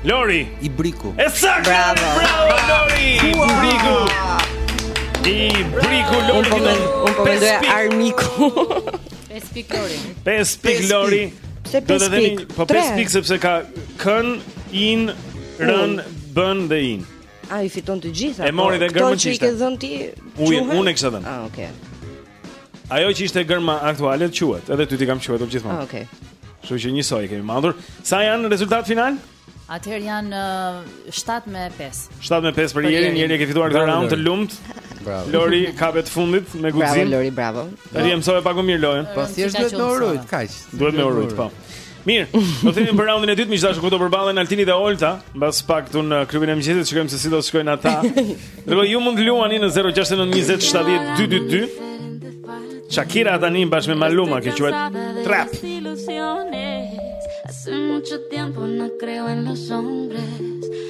Lori ibriku. E saktë. Bravo. Bravo Lori ibriku. Ibriku Lori. Unë po mendoj, unë po mendoj armiku. Pesë pikë Lori. Pesë pikë Lori. Pse pesë pikë? Po pesë pikë sepse ka k-në, i-në, r-në, b-në dhe i-në. Ai i fiton të gjitha? E mori po, dhe gërmën që ishte. Këto që i ke dhënë ti? Unë e kisha dhënë. Ah, okay. Ajo që ishte gërma aktuale quhet, edhe ty t'i kam quajtur gjithmonë. Ah, okej. Okay. Kështu që njësoj kemi marrë. Sa janë rezultatet final? Atëherë janë uh, 7 me 5. 7 me 5 për Jerin, Jeri e ke fituar këtë raund të lumtë. Bravo. Lori kape të fundit me guxim. Bravo Lori, bravo. Tani e mësova pak më mirë lojën. Po thjesht duhet të ulërasë, kaq. Duhet të ulërasë, po. Mirë, do të jemi për raundin e dytë, miq të dashur, ku do përballen Altini dhe Olta, mbas pak këtu në klubin e mëngjesit, shikojmë se si do të shkojnë ata. Ndërkohë ju mund të luani në 069 20 70 222. Shakira tani bashkë me Maluma që quhet Trap. Hace mucho tiempo no creo en los hombres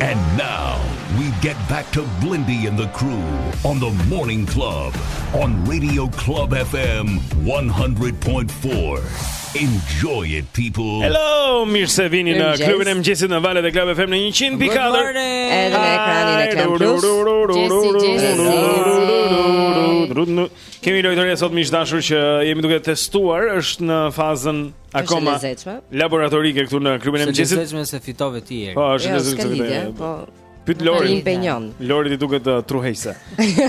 And now we get back to Blindy and the crew on the Morning Club on Radio Club FM 100.4. Enjoy it people. Hello, mirë se vini në klubin e mëngjesit në valët e Club FM në 100 pikë 4. Edhe në ekranin e Club Plus. Kemi lojtore sot miq dashur që jemi duke testuar, është në fazën Akoma laboratorike këtu në klubin e mëngjesit. Është lezetshme se fitove ti Jeri. Po, është lezetshme. Po. Pyt Lori. Lori ti duket uh, truhejse.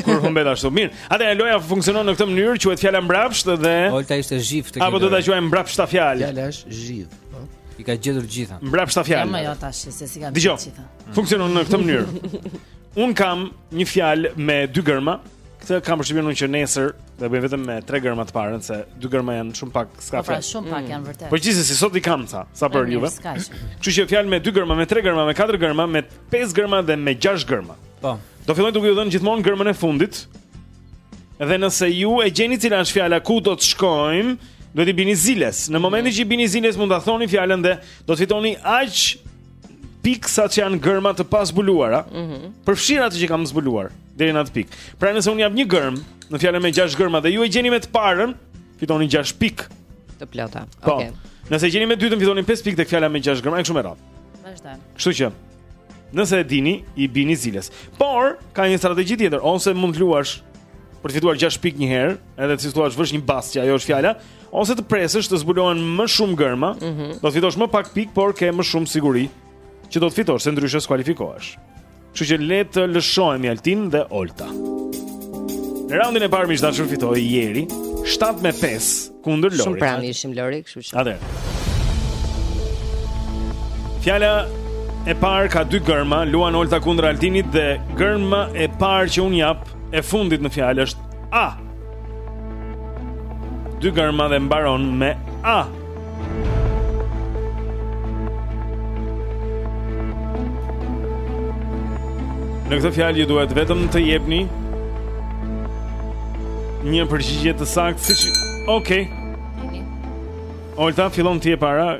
Kur humbet ashtu. Mirë. Atëherë loja funksionon në këtë mënyrë, quhet fjala mbrapsht dhe Olta ishte zhiv te kjo. Apo do ta quajmë mbrapsht ta fjalë. Fjala është zhiv. Po. I ka gjetur gjitha. Mbrapsht ta fjalë. Jam ajo tash se si kam gjitha. Dgjoj. Funksionon në këtë mënyrë. Un kam një fjalë me dy gërma Këtë kam përshtypjen unë që nesër do bëjmë vetëm me tre gërma të parën se dy gërma janë shumë pak ska po pra, fjalë. Po shumë pak mm. janë vërtet. Po gjithsesi sot i kam ca, sa për juve. Kështu që fjalë me dy gërma, me tre gërma, me katër gërma, me pesë gërma dhe me gjashtë gërma. Po. Do filloj duke ju dhënë gjithmonë gërmën e fundit. Dhe nëse ju e gjeni cila është fjala ku do të shkojmë, duhet t'i bini ziles. Në momentin që i bini ziles mund ta thoni fjalën dhe do të fitoni aq pikë sa ç'janë gërma të pa zbuluara, ëh, mm -hmm. përfshin atë që kam zbuluar deri në atë pikë. Pra nëse un jap një gërm, në fjalën me 6 gërma dhe ju e gjeni me të parën, fitoni 6 pikë të plota. Po, Okej. Okay. Nëse gjeni me dytën fitoni 5 pikë tek fjala me 6 gërma, kështu me radhë. Vazhdon. Kështu që nëse e dini, i bini ziles. Por ka një strategji tjetër, ose mund të luash për të fituar 6 pikë një herë, edhe si thua, vë një bast që ajo është fjala, Ose të presësh të zbulohen më shumë gërma, mm -hmm. do të fitosh më pak pikë, por ke më shumë siguri që do të fitosh, se ndryshe skualifikohesh. Kështu që le të lëshohemi Altin dhe Olta. Në raundin e parë miq dashur fitoi Jeri 7 me 5 kundër Lorit. Shumë pranë ishim Lori, kështu që. Atëherë. Fjala e parë ka dy gërma, luan Olta kundër Altinit dhe gërma e parë që un jap e fundit në fjalë është A. Dy gërma dhe mbaron me A. Në këtë fjalë ju duhet vetëm të jepni një përgjigje të saktë siç Okej. Okay. Olta fillon ti e para,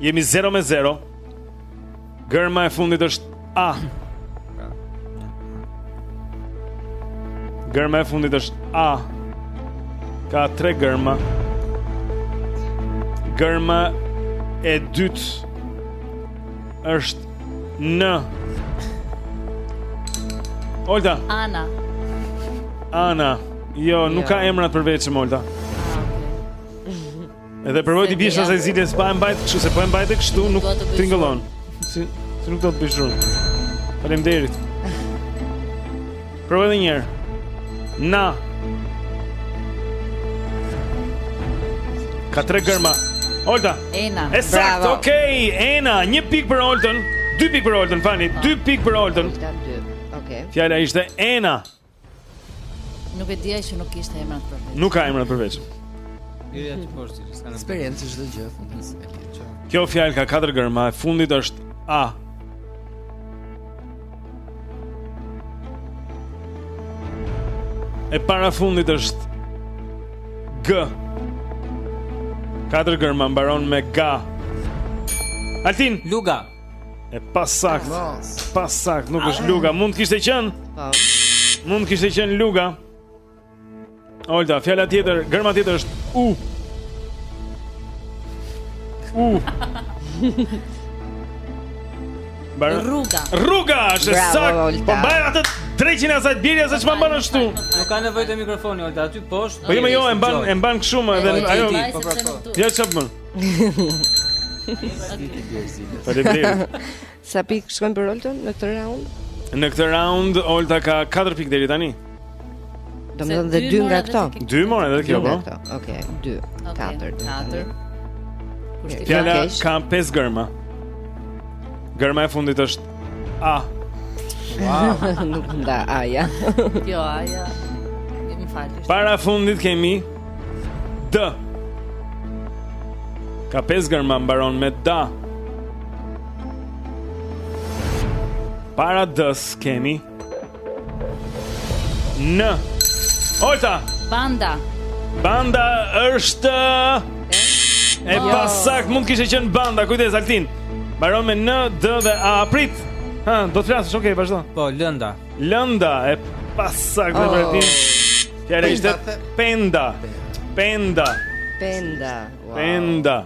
Jemi 0 me 0. Gërma e fundit është A. Gërma e fundit është A. Ka tre gërma. Gërma e dytë është N. Olta. Ana. Ana. Jo, nuk ka emra të përveçëm Olta. Edhe provo t'i biesh asaj zileje pa e mbajtur kështu, se po e mbajte kështu nuk tingëllon. Si, si nuk do t'i biesh shumë. Faleminderit. Provoje dhe një herë. Na. Ka tre gërma. Olta. Ena, bravo. E saktë, okej, Ena. Një pikë për Oltën. Dy pikë për Oltën, falni. Dy pikë për Oltën. Fjala ishte Ena. Nuk e dija që nuk kishte emra të përveçëm. Nuk ka emra të përveçëm. Jo, ja të fortë, që s'kanë eksperiencë çdo gjë. Kjo fjalë ka katër gërma, e fundit është A. E para fundit është G. Katër gërma mbaron me GA. Altin Luga E pasaktë, pasaktë, nuk është luga, mund të kishte qenë. Po. Mund të kishte qenë luga. Olta, fjala tjetër, gërma tjetër është u. U. Bar rruga. Rruga, është saktë. Po mbaj atë drejtimin e asaj birja se çfarë bën ashtu. Nuk ka nevojë te mikrofoni, Olta, aty poshtë. Po jo, jo, e mban, e mban kështu më edhe ajo. Po, po, po. Jo, çfarë bën? Faleminderit. Sa pikë shkojmë për Oltën në këtë raund? Në këtë raund Olta ka 4 pikë deri tani. Domethënë dhe dy nga këto. Dy më edhe kjo po. Okej, dy, katër, katër. Fjala ka pesë gërma. Gërma e fundit është A. Wow. Nuk m'u nda A-ja. Jo A-ja. Më falësh. Para fundit kemi D. Ka pesë gërma mbaron me DA. Para D-së kemi N Olta Banda Banda është E, e pasaktë mund të kishte qenë banda Kujtesë Altin Mbaron me N, D dhe A Prit ha, Do të flasësh, okej, vazhdo Po, lënda Lënda e pasaktë në vërtetim. Oh. Fjala ishte penda. Penda. Penda. Penda.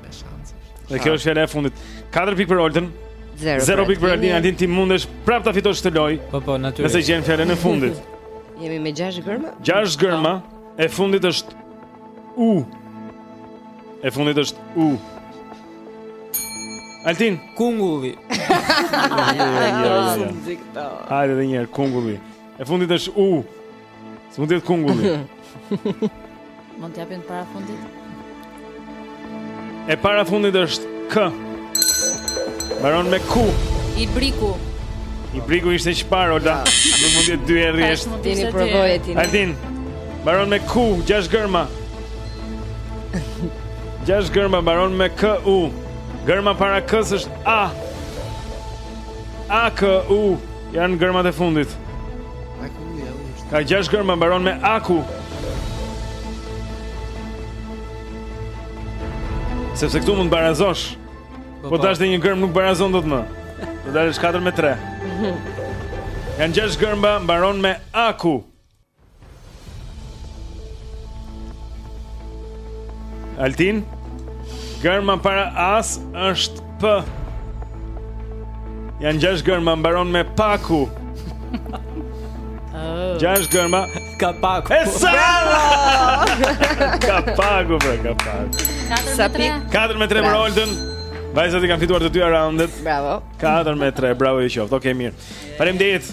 Me shanse. Dhe kjo është fjala e fundit. 4 pikë për Oltën. 0 pikë për Altin. Altin ti mundesh prapë ta fitosh këtë lojë. Po po, natyrisht. Nëse gjen fjalën e fundit. Jemi me 6 gërma? 6 gërma. E fundit është U. E fundit është U. Altin, kungulli. Hajde dhe një herë, kungulli. E fundit është u. S'mund të jetë kungulli. Mund të japim parafundit? E parafundit është k. Mbaron me ku. Ibriku. Ibriku ishte qëparë, Olda. Nuk mund të jetë dy herë rresht. Tini provoje Tini. Altin, mbaron me ku, gjashtë gërma. Gjashtë gërma mbaron me K U. Gërma para K-së është A. A K U janë gërmat e fundit. Ka gjashtë gërma mbaron me A Ku. Sepse këtu mund të barazosh. Po, po, po. dhashë dhe një gërmë nuk barazon dot më. Do dalësh 4 me 3. Janë gjashtë gërma mbaron me A Ku. Altin Gërma para A-së është P Janë gjashtë gërma mbaron me paku oh. Gjashtë gërma Kapaku E sa Kapaku pra kapaku 4 me 3 4 me 3 për Olden Vajzat i kanë fituar të dyja raundet Bravo 4 me 3 bravo i qoftë Okej okay, mirë Faleminderit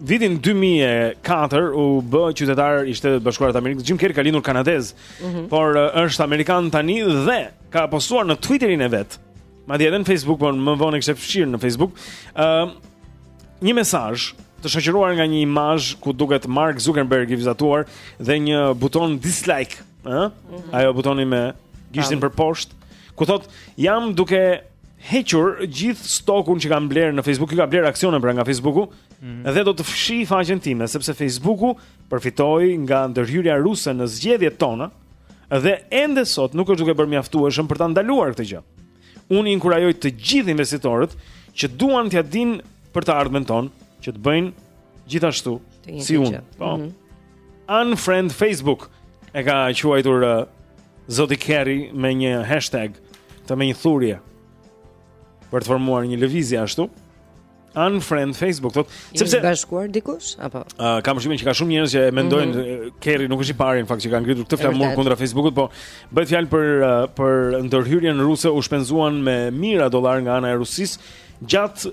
vitin 2004 u bë qytetar i Shteteve të Bashkuara të Amerikës. Jim Carrey ka lindur kanadez, mm -hmm. por uh, është amerikan tani dhe ka postuar në Twitterin e vet. Madje edhe në Facebook, por më vonë kishte fshirë në Facebook, ë uh, një mesazh të shoqëruar nga një imazh ku duket Mark Zuckerberg i vizatuar dhe një buton dislike Ë? Ajo butoni me gishtin përposhtë, ku thotë jam duke hequr gjithë stokun që kam blerë në Facebook, që ka blerë aksione pra nga Facebooku, mhm. dhe do të fshij faqen time sepse Facebooku përfitoi nga ndërhyrja ruse në zgjedhjet tona dhe ende sot nuk është duke bërë mjaftueshëm për ta ndaluar këtë gjë. Unë inkurajoj të gjithë investitorët që duan t'ia dinë për të ardhmen tonë, që të bëjnë gjithashtu si unë. Po. Mm -hmm. Unfriend Facebook e ka quajtur uh, Zoti Carrey me një hashtag të me një thurje për të formuar një lëvizje ashtu. Unfriend Facebook thotë, se po i bashkuar dikush apo uh, kam përshtypjen që ka shumë njerëz që e mendojnë mm -hmm Carrey nuk është i pari në fakt që ka ngritur këtë flamur kundra Facebookut, po bëhet fjalë për uh, për ndërhyrjen ruse u shpenzuan me mijëra dollarë nga ana e Rusisë gjatë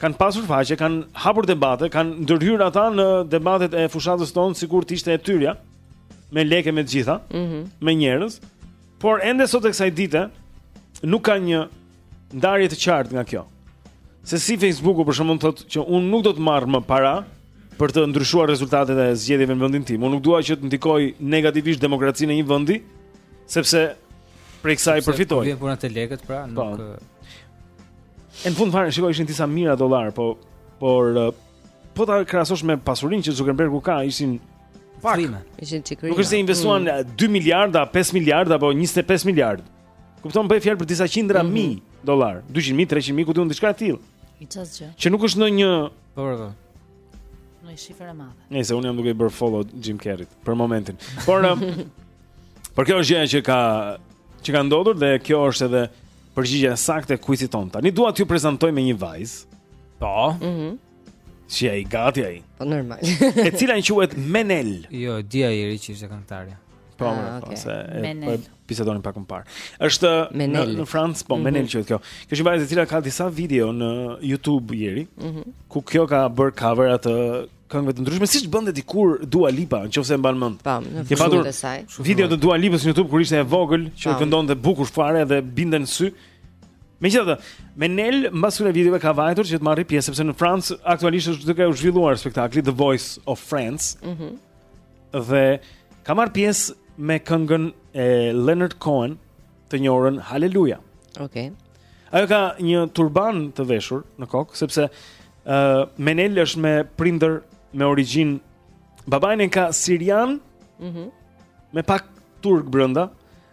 kanë pasur faqe, kanë hapur debate, kanë ndërhyrë ata në debatet e fushatës tonë sikur të ishte e tyrja me lekë me të gjitha, mm -hmm. me njerëz. Por ende sot e kësaj dite nuk ka një ndarje të qartë nga kjo. Se si Facebooku për shembull thotë që unë nuk do të marr më para për të ndryshuar rezultatet e zgjedhjeve në vendin tim. Unë nuk dua që të ndikoj negativisht demokracinë e një vendi, sepse prej kësaj përfitoj. Po vjen puna te lekët pra, po. nuk Në fund fare shikoj ishin disa mijëra dollar, po por eh, po ta krahasosh me pasurinë që Zuckerbergu ka, ishin pak. Ishin çikërrima. Nuk është se investuan mm. 2 miliarda, 5 miliarda apo 25 miliard. Kupton, bëhet fjalë për disa qindra mm -hmm. mijë dollar, 200 mijë, 300 mijë, ku di unë diçka e tillë. Hiç asgjë. Që nuk është ndonjë Po po. po. Një shifër e madhe. Nëse unë jam duke bërë follow Jim Carrey për momentin. Por eh, Por kjo është gjëja që ka që ka ndodhur dhe kjo është edhe Përgjigja e saktë e kuicit tonë. Tani dua t'ju prezantoj me një vajzë. Po. Mhm. Mm si a je gati a je. Po normal. e cila quhet Menel. Jo, e dija që ishte këngëtarja. Po, ah, po, okay. se po bisedonim pak më parë. Është në, në Francë, po mm -hmm. Menel quhet kjo. Kjo është një vajzë e cila ka disa video në YouTube Jeri, mm -hmm. ku kjo ka bërë covera të këngëve të ndryshme siç bënte dikur Dua Lipa, në qoftë se e mban mend. Po, në fund të saj. Video të Dua Lipës në YouTube kur ishte e vogël, që këndonte bukur fare dhe binte në sy. Megjithatë, Menel mbas këtyre videove ka vajtur që të marrë pjesë sepse në Francë aktualisht është duke u zhvilluar spektakli The Voice of France. Mhm. Mm dhe ka marrë pjesë me këngën e Leonard Cohen. të njohurën Haleluja. Okej. Okay. Ajo ka një turban të veshur në kokë sepse ë uh, Menel është me prindër me origjinë babain e ka sirian, ëh, mm -hmm. me pak turk brenda,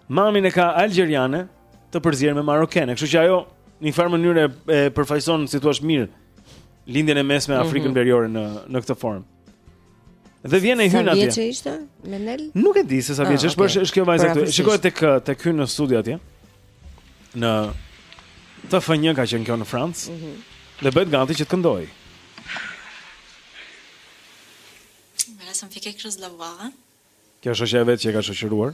mamin e ka algjeriane të përzier me marokene. Kështu që ajo në një farë mënyrë e përfaqëson si të thuash mirë Lindjen e Mesme e Afrikën mm -hmm. veriore në në këtë formë. Dhe vjen e hyn atje. Sa vjeç ishte? Menel? Nuk e di se sa ah, vjeç është, por është kjo vajza këtu. Shikoje tek tek hyn në studio atje. Në TF1 ka qenë kjo në Francë. Mhm. Mm dhe bëhet gati që të këndojë. Më lasëm fikë kërës la Kjo është shoqja e vet që e ka shoqëruar.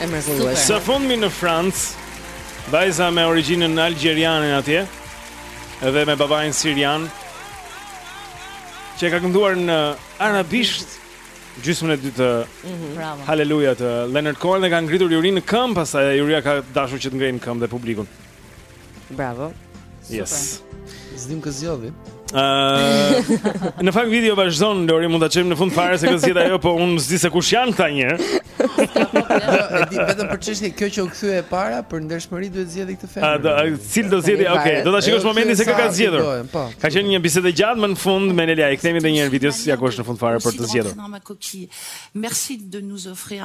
E mrekullueshme. Së fundmi në Francë, vajza me origjinën algjeriane atje, edhe me babain sirian, që ka kënduar në arabisht gjysmën e dytë të mm -hmm. Haleluja të Leonard Cohen dhe ka ngritur jurinë në këmbë, pastaj juria ka dashur që të ngrejë në këmbë dhe publikun. Bravo. Yes. S'dim kë zgjodhi. Ëh. Në fakt video vazhdon Lori mund ta çojmë në fund fare se kë zgjedh ajo, po unë s'di se kush janë këta njerëz. Vetëm për çështje kjo që u kthye e para për ndershmëri duhet zgjedh këtë femër. A do cilin do zgjedhë? Okej, do ta shikosh momentin se kë ka zgjedhur. Po. Ka qenë një bisedë e gjatë më në fund me Lelia, i kthemi edhe një herë videos ja kush në fund fare për të zgjedhur. Merci de nous offrir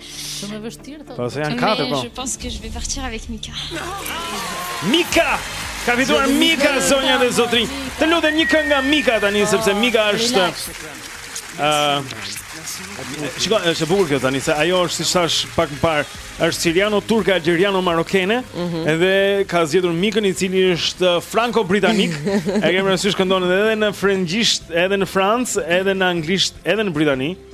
Shumë e vështirë thotë. Po se janë katër po. Je pense que je vais partir avec Mika. Mika. Ka fituar Mika zonja dhe zotërinj. Të lutem një këngë nga Mika tani ah, sepse Mika është ë ah, Shiko, është e bukur kjo tani se ajo është siç thashë pak më parë, është siriano turka algjeriano marokene, mm -hmm. edhe ka zgjedhur Mikën i cili është franco britanik. e kemi rëndësish këndon edhe në frëngjisht, edhe në Francë, edhe në anglisht, edhe në Britani.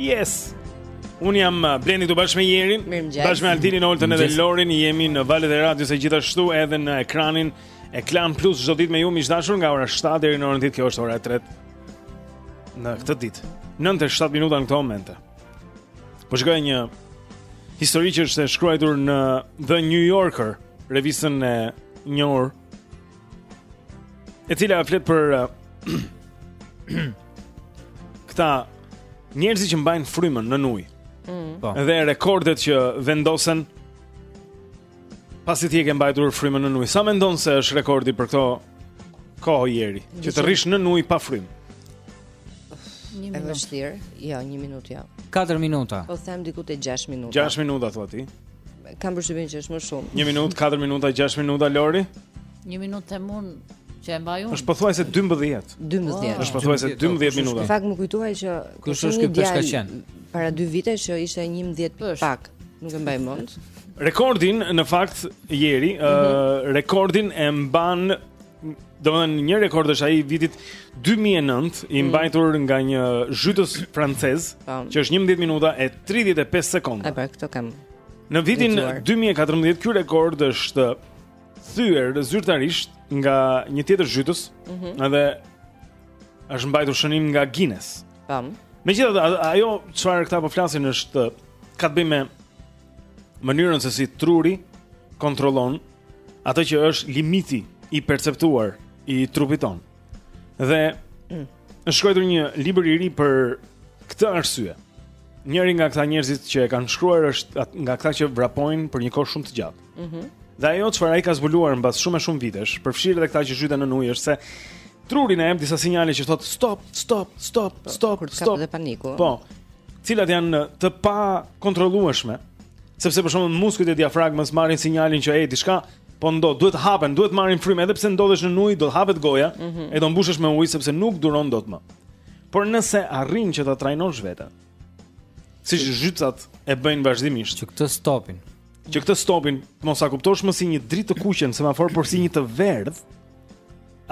Yes. Unë jam uh, Blendi këtu bashkë me Jerin, bashkë me Altinin, Oltën edhe Lorin, jemi në valët e radios e gjithashtu edhe në ekranin e Klan Plus çdo ditë me ju miq të dashur nga ora 7 deri në orën 10, kjo është ora e tretë. Në këtë ditë, 9 e 7 minuta në këto momente. Po shikoja një histori që është e shkruajtur në The New Yorker, revistën e njohur e cila flet për këta njerëzit që mbajnë frymën në ujë. Mm. Po. Dhe rekordet që vendosen pasi ti e ke mbajtur frymën në ujë. Sa mendon se është rekordi për këto kohë Jeri, që të rrish në ujë pa frymë? Një minutë. E vështirë. Jo, një minutë jo. 4 minuta. Po them diku te 6 minuta. 6 minuta thua ti? Kam përshtypjen që është më shumë. 1 minutë, 4 minuta, 6 minuta Lori? 1 minutë them unë që e mbaj unë. Është pothuajse 12. 12. Është pothuajse 12 minuta. Në fakt m'u kujtua që kush është ky peshkaqen? Para 2 vitesh që ishte 11 pak. Nuk e mbaj mend. Rekordin në fakt Jeri, mm -hmm. uh, rekordin e mban Domethënë një rekord është ai i vitit 2009 i mm. mbajtur nga një zhytës francez, po. që është 11 minuta e 35 sekonda. E pra, këtë kam. Në vitin 2014 ky rekord është thyer zyrtarisht nga një tjetër zhytës, mm -hmm. edhe është mbajtur shënim nga Guinness. Tam. Po. Megjithatë, ajo çfarë këta po flasin është ka të bëjë me mënyrën se si truri kontrollon atë që është limiti i perceptuar i trupit tonë. Dhe mm. është shkruar një libër i ri për këtë arsye. Njëri nga këta njerëzit që e kanë shkruar është nga këta që vrapojnë për një kohë shumë të gjatë. Ëh. Mm -hmm. Dhe ajo çfarë ai ka zbuluar mbas shumë e shumë vitesh, përfshirë edhe këta që zhyten në ujë është se truri na jep disa sinjale që thotë stop, stop, stop, po, stop, stop. Kur të kap dhe paniku. Po. cilat janë të pakontrollueshme, sepse për shembull muskujt e diafragmës marrin sinjalin që e diçka po ndodh, duhet të hapen, duhet të marrin frymë edhe pse ndodhesh në ujë, do të hapet goja mm -hmm. e do mbushesh me ujë sepse nuk duron dot më. Por nëse arrin që ta trajnosh veten, siç zhytësat e bëjnë vazhdimisht që këtë stopin. Që këtë stopin, mos ta kuptosh më si një dritë të kuqe në semafor, por si një të verdhë.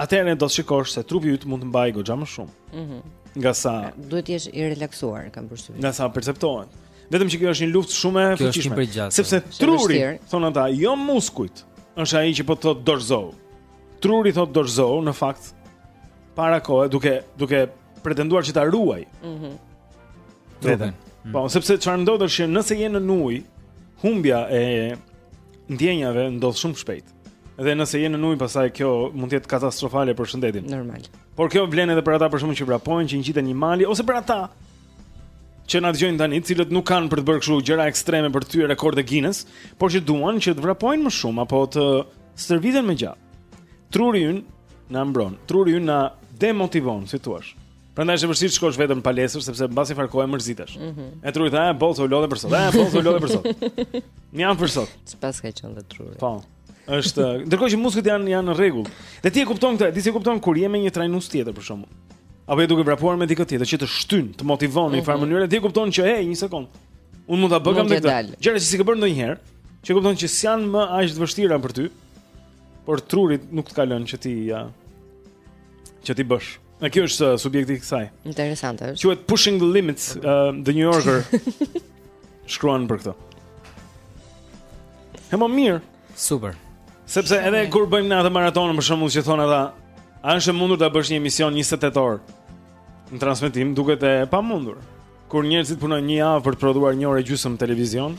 Atëherë do të shikosh se trupi yt mund të mbajë goxha më shumë. Mhm. Mm nga sa duhet të jesh i relaksuar, kam përshtypjen. Nga sa perceptohet. Vetëm që kjo është një luftë shumë e fuqishme, sepse truri, thonë ata, jo muskujt, është ai që po thotë dorëzohu. Truri thotë dorëzohu në fakt para kohe duke duke pretenduar që ta ruajë. Mhm. Mm Vetëm. Mm. Po, sepse çfarë ndodh është që nëse je në ujë, humbja e ndjenjave ndodh shumë shpejt. Dhe nëse je në ujë, pastaj kjo mund të jetë katastrofale për shëndetin. Normal. Por kjo vlen edhe për ata për shembull që vrapojnë, që ngjiten një mali ose për ata që na dëgjojnë tani, të cilët nuk kanë për të bërë kështu gjëra ekstreme për të thyer rekorde Guinness, por që duan që të vrapojnë më shumë apo të stërviten më gjatë. Truri ynë na mbron, truri ynë na demotivon, si të thuash. Prandaj është e vështirë të shkosh vetëm në palestër sepse mbas një farë kohe mërzitesh. Mm -hmm. E truri tha, "Boll se u lodhe për sot." Ah, boll se u lodhe për sot. Mjaft për sot. Sipas ka qenë dhe truri. Po. Është, ndërkohë që muskujt janë janë në rregull. Dhe ti e kupton këtë, ti e kupton kur je me një trajnues tjetër për shembull. Apo je duke vrapuar me dikë tjetër që të shtyn, të motivon në një farë mhm. mënyre, ti e kupton që hey, një sekond. Unë mund ta bëkam këtë. Gjëra që s'i ke bërë ndonjëherë, që kupton që s'janë më aq të vështira për ty, por truri yt nuk të ka lënë që ti ja që t'i bësh. Në kjo është uh, subjekti i kësaj. Interesante është. Quhet Pushing the Limits, uh, The New Yorker. Shkruan për këtë. Shumë mirë. Super. Sepse Shumë edhe mirë. kur bëjmë në atë maratonën për shembull që thonë ata, a është e mundur ta bësh një emision 28 orë në transmetim, duket e pamundur. Kur njerëzit punojnë një javë për të prodhuar një orë e gjysmë televizion,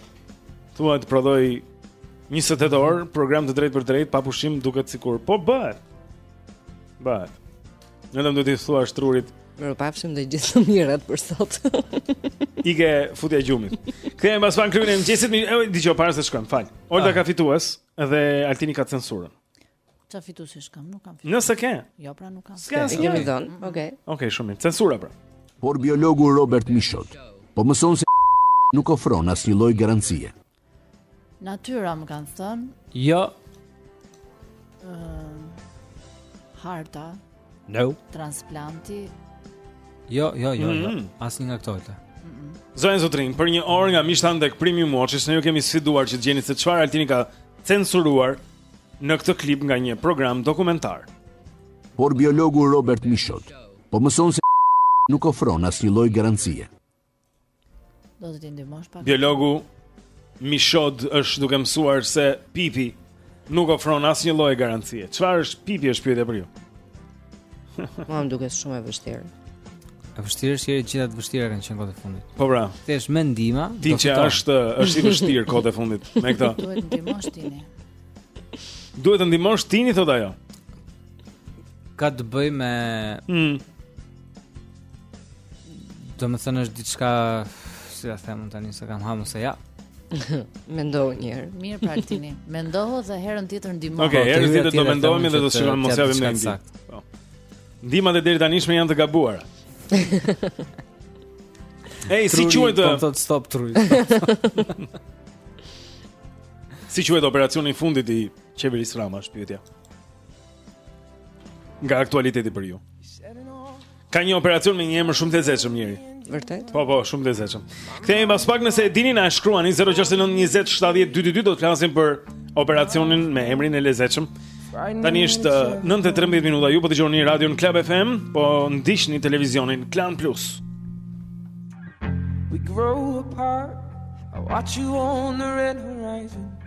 thua të prodhoj 28 orë program të drejtpërdrejtë pa pushim duket sikur po bëhet. Bëhet. Në të më duhet t'i thuash trurit Mirupafshim dhe gjithë të mirat për sot Ik e futja gjumit Kthehemi pas pak Fan Club në mëngjes E oj, di që para se shkojmë, fal Olta ah. ka fitues dhe Altini ka censurën Qa fituesi s'kam, nuk kam fitues Nëse ke Jo pra nuk kam S'ka, s'i kemi dhënë, mm-hmm. okej okay. Okej, okay, shumë mirë, censura pra Por biologu Robert Mishot Po mëson se nuk ofron asnjë lloj garancie. Natyra më kanë thënë. Jo. Ëh. Uh, harta. No. Transplanti. Jo, jo, jo, mm -hmm. jo. Mhm. Asnjë nga këto ata. Zonja e zotërinj, për një orë nga Mish TAN te Premium Watches, ne ju kemi sfiduar që të gjeni se çfarë Altini ka censuruar në këtë klip nga një program dokumentar. Por biologu Robert Mishot po mëson se nuk ofron asnjë lloj garancie. Do të të ndihmosh pak. Biologu Mishod është duke mësuar se pipi nuk ofron asnjë lloj garancie. Çfarë është pipi është pyetja për ju? Mua më duket shumë e vështirë. E vështirë është që të gjitha të vështira kanë qenë kohët e fundit. Po bra. Ti s'më ndihmon. Ti që është është i vështirë kohët e fundit me këto. Duhet të ndihmosh tini. Duhet të ndihmosh tini thotë ajo. Ka të bëj me mm. Do më thënë është diçka si ta them unë tani se kam hamë se ja. Mendohu një herë. Mirë pra tini. Mendohu dhe herën tjetër ndihmoj. Okej, okay, herën tjetër do mendohemi dhe do të shikojmë mos japim ndihmë. Po. Ndihmat e deri tanishme janë të gabuara. Ej, si quhet? Do të thotë stop truj. Si quhet operacioni i fundit i qeverisë Rama, është pyetja. Nga aktualiteti për ju. Ka një operacion me një emër shumë të lezetshëm Jeri. Vërtet? Po, po, shumë të lezetshëm. Kthehemi pas pak nëse e dini na e shkruani 069 20 70 222 do të flasim për operacionin me emrin e lezetshëm. Tani është 9:13 uh, minuta. Ju po dëgjoni Radio Club FM, po ndiqni televizionin Klan Plus. We grow apart. I watch you on the red horizon.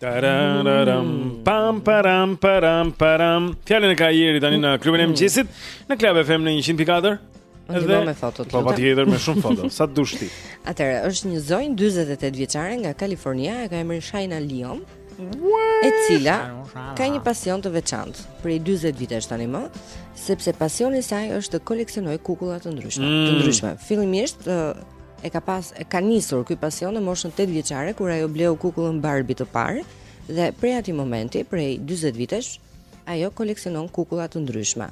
Tarararam mm. pam param param param. Fjalën e ka Jeri tani në klubin e mm. mëngjesit në Club FM në 100.4. Edhe me foto. Po patjetër me shumë foto. Sa dush ti. Atëherë, është një zonjë 48 vjeçare nga Kalifornia, e ka emrin Shaina Lion, e cila ka një pasion të veçantë. Prej 40 vitesh tani më, sepse pasioni i saj është të koleksionojë kukulla të ndryshme, mm. të ndryshme. Fillimisht e ka pas e ka nisur ky pasion në moshën 8 vjeçare kur ajo bleu kukullën Barbie të parë dhe prej atij momenti, prej 40 vitesh, ajo koleksionon kukulla të ndryshme.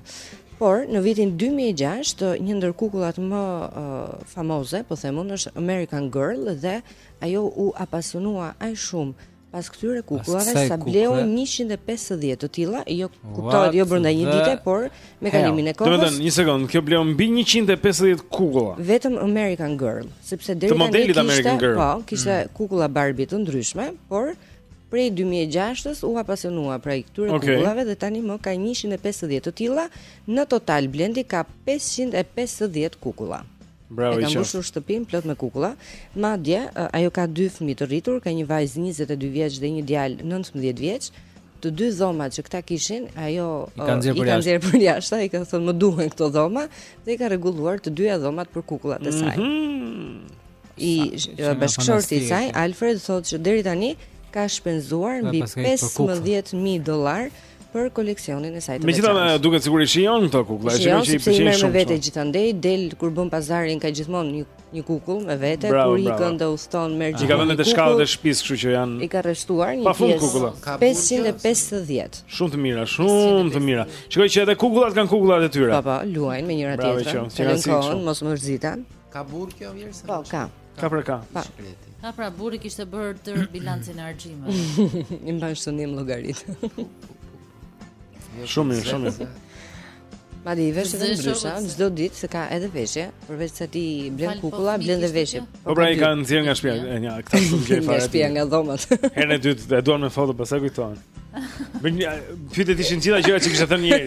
Por në vitin 2006 një ndër kukullat më uh, famoze, po them unë, është American Girl dhe ajo u apasionua aq shumë Pas këtyre kukullave sa bleu 150 të tilla, jo kuptohet jo brenda një dite, por me kalimin e kohës. Domethënë, një sekond, kjo bleu mbi 150 kukulla. Vetëm American Girl, sepse deri tani kishte American Girl. Po, kishte mm. kukulla Barbie të ndryshme, por prej 2006-s u apasionua prej këtyre okay. kukullave dhe tanimë ka 150 të tilla, në total Blendi ka 550 kukulla. Bravo i qoftë. Ka mbushur shtëpinë plot me kukulla. Madje ajo ka dy fëmijë të rritur, ka një vajzë 22 vjeç dhe një djalë 19 vjeç. Të dy dhomat që këta kishin, ajo i ka nxjerrë përjashta, i ka thënë më duhen këto dhoma dhe i ka rregulluar të dyja dhomat për kukullat e saj. Mhm. I bashkëshorti i saj, Alfred thotë që deri tani ka shpenzuar mbi 15000 dollarë për koleksionin e saj të veçantë. Megjithatë ajo duket sikur i shijon këto kukulla, e shijon që i pëlqejnë shumë. Vete gjithandej del kur bën pazarin ka gjithmonë një një kukull me vete bravo, kur ikën dhe udhëton merr gjithmonë. I ka vënë te shkallët e shtëpisë, kështu që janë. I ka rreshtuar një pjesë 550. Shumë të mira, shumë të mira. Shikoj që edhe kukullat kanë kukullat e tyre. Po po, luajnë me njëra tjetrën. Bravo, që kanë kohën, mos mërziten. Ka burrë kjo vjersa? Po, ka. Ka pra ka. Pa. Ka pra burri kishte bërë tërë bilancin e harxhimeve. I mban shënim llogaritë. Shumë mirë, shumë mirë. Madje i vesh edhe ndryshe, çdo ditë se ka edhe veshje, përveç se i blen kukulla, blen dhe veshje. Po pra i kanë nxjerrë nga shtëpia, e nja, këta shumë gjë fare. Nga shtëpia nga dhomat. Herën e dytë e duan me foto, pastaj kujton. Me një fytet ishin gjithë gjërat që kishte thënë njeri.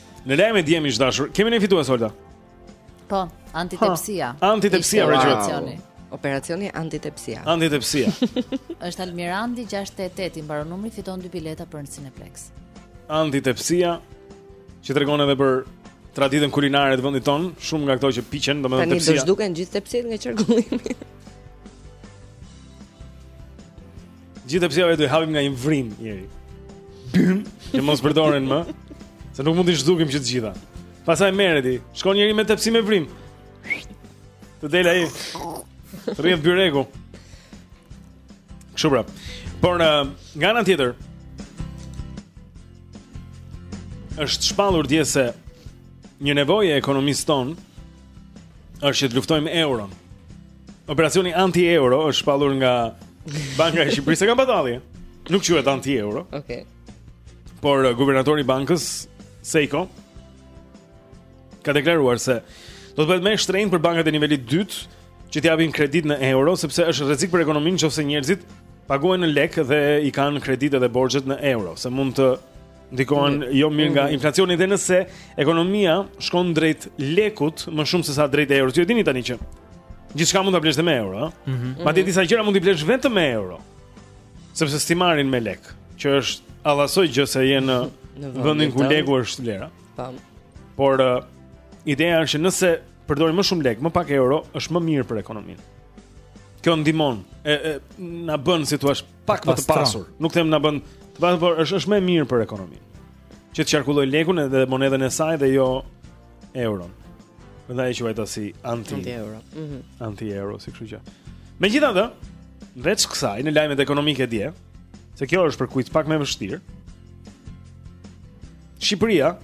Në lajme dje, miq të dashur. Kemi një fitues Olta. Po, antitepsia. Po. Antitepsia për gjëracioni. Operacioni antitepsia. Antitepsia. Është Almirandi 68 i mbaron numri fiton dy bileta për në Cineplex. Antitepsia që tregon edhe për traditën kulinare të vendit tonë, shumë nga këto që piqen, domethënë tepsia. Tani do zhduken gjithë tepsitë nga qarkullimi. Gjithë tepsiave do u hapim nga një vrimë njëri. Bëjmë, që mos përdoren më, se nuk mund t'i zhdukim që të gjitha. Pastaj merre ti, shkon njeri me tepsi me vrimë. Të del ai. Të rrjedh byreku. Kështu pra. Por nga ana tjetër është shpallur dje se një nevojë e ekonomisë tonë është që të luftojmë euron. Operacioni anti-euro është shpallur nga Banka e Shqipërisë. Ka batalje. Nuk quhet anti-euro. Okej. Okay. Por uh, guvernatori i bankës Sejko ka deklaruar se do të bëhet më shtrenjtë për bankat e nivelit 2 që t'i japin kreditë në euro sepse është rrezik për ekonominë nëse njerëzit paguhen në lek dhe i kanë kreditë dhe borxhet në euro, se mund të ndikohen mm. jo mirë nga mm. inflacioni dhe nëse ekonomia shkon drejt lekut më shumë se sa drejt euros. Ju e dini tani që gjithçka mund ta blesh me euro, ëh. Mm -hmm. Madje disa gjëra mund t'i blesh vetëm me euro. Sepse s'ti marrin me lek, që është allasoj gjë se je në vendin ku leku është vlera. Tam. Por uh, ideja është që nëse përdorim më shumë lek, më pak euro, është më mirë për ekonominë. Kjo ndihmon, e, e na bën si thua pak më të pasur. Nuk them na bën, por është është më e mirë për ekonominë. Që të qarkullojë lekun edhe monedhën e saj dhe jo euron. Prandaj e quajta si anti anti euro. Mhm. Mm anti euro, si kështu që. Megjithatë, veç kësaj në lajmet ekonomike dje, se kjo është për kuptim pak më vështirë. Shqipëria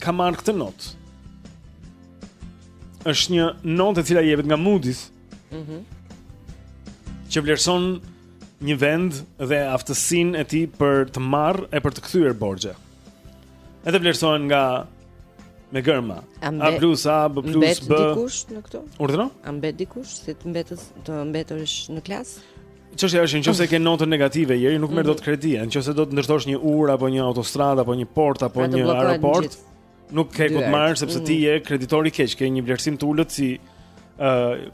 ka marrë këtë notë. Është një notë e cila jepet nga Moody's Mhm. Mm që vlerëson një vend dhe aftësinë e tij për të marrë e për të kthyer borxhe. Edhe vlerësohen nga me germa. A plus A B plus B. Mbet dikush në këto? Urdhëro? A mbet dikush se të mbetës të mbetësh në klas? Çështja është nëse ke notën negative i eri nuk merr dot mhm. kredi, në qoftë se do të ndërtosh një urë apo një autostradë apo një port apo pra një aeroport. Nuk ke ku të marrësh sepse ti mm. je kreditor i keq, ke një vlerësim të ulët si ë uh,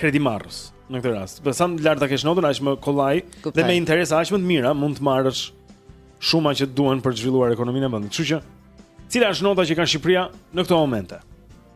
kredimarrës në këtë rast. Po sa më lart ta kesh notën, aq më kollaj dhe me interesa aq më të mira mund të marrësh shuma që të duhen për të zhvilluar ekonominë e vendit. Kështu që cila është nota që ka Shqipëria në këto momente?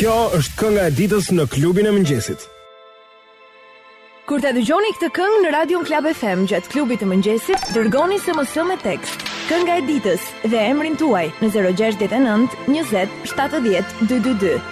Kjo është kënga e ditës në klubin e mëngjesit. Kur ta dëgjoni këtë këngë në Radio Club FM gjatë klubit të mëngjesit, dërgoni SMS me tekst. Kënga e ditës dhe emrin tuaj në 069 20 70 222.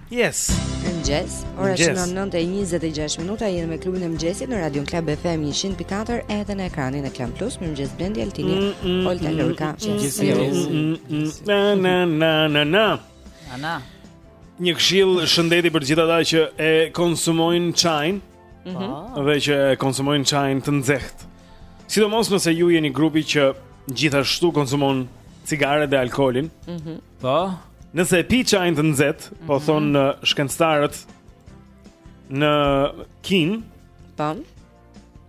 Yes. Mëngjes. Ora shënon 9:26 minuta. Jemi me klubin e mëngjesit në Radio Club FM 100.4 edhe në ekranin e Klan Plus. Mëngjes Blendi Altini, mm, mm, mm, Olta Lorka. Mëngjes. Na na na na na. Ana. Një këshillë shëndeti për gjithë ata që e konsumojnë çajin. Mhm. Po. Dhe që e konsumojnë çajin të nxehtë. Sidomos nëse ju jeni grupi që gjithashtu konsumon cigaret dhe alkoolin. Mhm. Mm Po. Nëse e pi çajin të nxehtë, mm -hmm. po mhm. thonë uh, shkencëtarët në Kinë, tani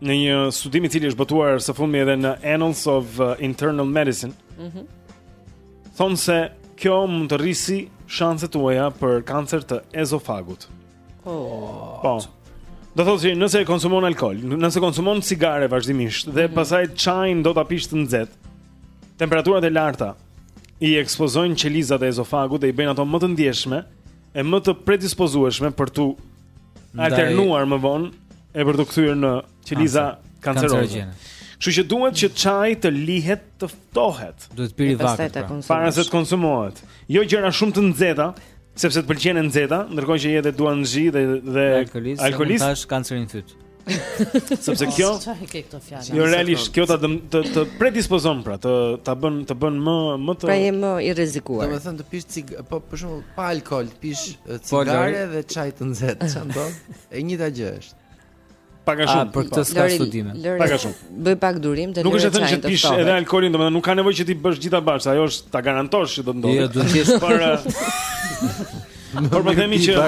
në një studim i cili është botuar së fundmi edhe në Annals of uh, Internal Medicine. Mhm. Mm thonë se kjo mund të rrisë shanset tuaja për kancer të ezofagut. Oh. Po. Do thotë që nëse konsumon alkool, nëse konsumon cigare vazhdimisht dhe mm -hmm. pastaj çajin do ta pish të nxehtë, Temperaturat e larta i ekspozojnë qelizat e ezofagut dhe i bëjnë ato më të ndjeshme e më të predispozueshme për t'u alternuar më vonë e për t'u kthyer në qeliza kanceroze. Kështu që duhet që çaji të lihet të ftohet. Duhet të pihet i vakët pra. para se të konsumohet. Jo gjëra shumë të nxehta, sepse të pëlqen e nxehta, ndërkohë që je edhe duhanxhi dhe dhe alkoolist është kanceri në fyt. Sepse kjo çfarë ke këto fjalë? Jo realisht kjo ta të të predispozon pra, të ta bën të bën më më të Pra je më i rrezikuar. Domethënë të pish cig, po për shembull pa alkool, të pish po, cigare dhe çaj të nxehtë, çfarë ndodh? E njëjta gjë është. Pak a shumë për këtë po. s'ka studime. Pak a shumë. Bëj pak durim të lërë. Nuk është thënë që të pish edhe alkoolin, domethënë nuk ka nevojë që t'i bësh gjitha bashkë, ajo është ta garantosh që do të ndodhë. Jo, duhet të jesh. Por po themi që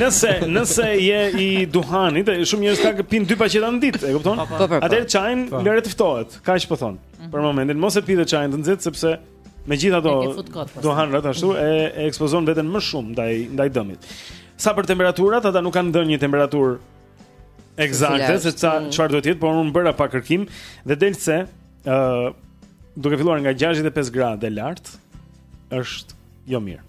nëse nëse je i duhanit, shumë njerëz ka pinë dy paqeta në ditë, e kupton? Po, po, po. Atëherë çajin lëre të ftohet. Kaq po thonë. Mhm. Për momentin mos e pi çajin të nxehtë sepse megjithatë duhan rreth ashtu e, e ekspozon veten më shumë ndaj ndaj dëmit. Sa për temperaturat, ata nuk kanë dhënë një temperaturë eksakte se ça mm. çfarë duhet të jetë, por unë bëra pak kërkim dhe del se ë uh, duke filluar nga 65 gradë e lart është jo mirë.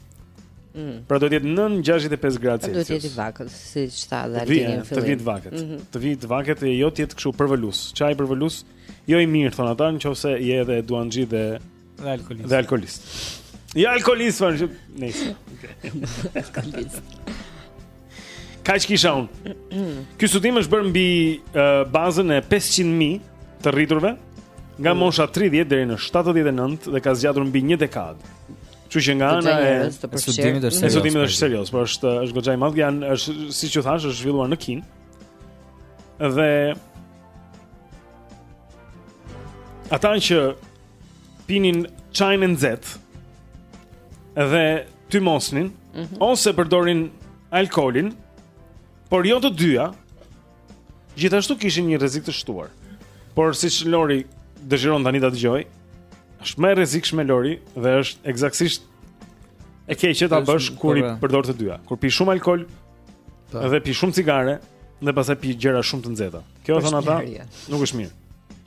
Mm. Pra duhet të jetë nën 65 gradë Celsius. Duhet të jetë i vakët, siç tha dhe Altin në fillim. Të vijë i vakët. Mm -hmm. Të vijë i vakët e jo të jetë kështu përvëlues. Çaj përvëlues, jo i mirë thonë ata, nëse je edhe duhanxhi dhe dhe alkoolist. Dhe alkoolist. Jo alkoolist, fal, nice. Alkoolist. Kaq kisha unë Ky studim është bërë mbi uh, bazën e 500.000 të rriturve Nga mm. mosha 30 deri në 79 dhe ka zgjatur mbi një dekadë Kështu që nga ana e studimit është serioz E studimit është serioz, po është, është goxha i madh janë, është, Siç ju thashë, është zhvilluar në Kinë Dhe Ata që pinin çajin e nxehtë dhe tymosnin mm -hmm. ose përdorin alkoolin, por jo të dyja. Gjithashtu kishin një rrezik të shtuar. Por siç Lori dëshiron tani ta dëgjojë, është më e rrezikshme Lori dhe është ekzaktësisht e keqe ta bësh kur i përdor të dyja. Kur pi shumë alkool, Po. Dhe pi shumë cigare dhe pastaj pi gjëra shumë të nxehta. Kjo thonë ata, jo. nuk është mirë.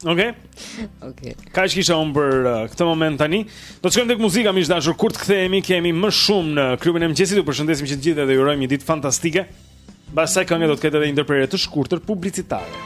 Okej. Okay. Okej. Okay. Kaq kisha unë për uh, këtë moment tani. Do të shkojmë tek muzika miq të dashur. Kur të kthehemi kemi më shumë në klubin e mëngjesit. Ju përshëndesim që të gjithëve dhe ju urojmë një ditë fantastike. Mbas kënge do të ketë edhe një ndërprerje të shkurtër publicitare.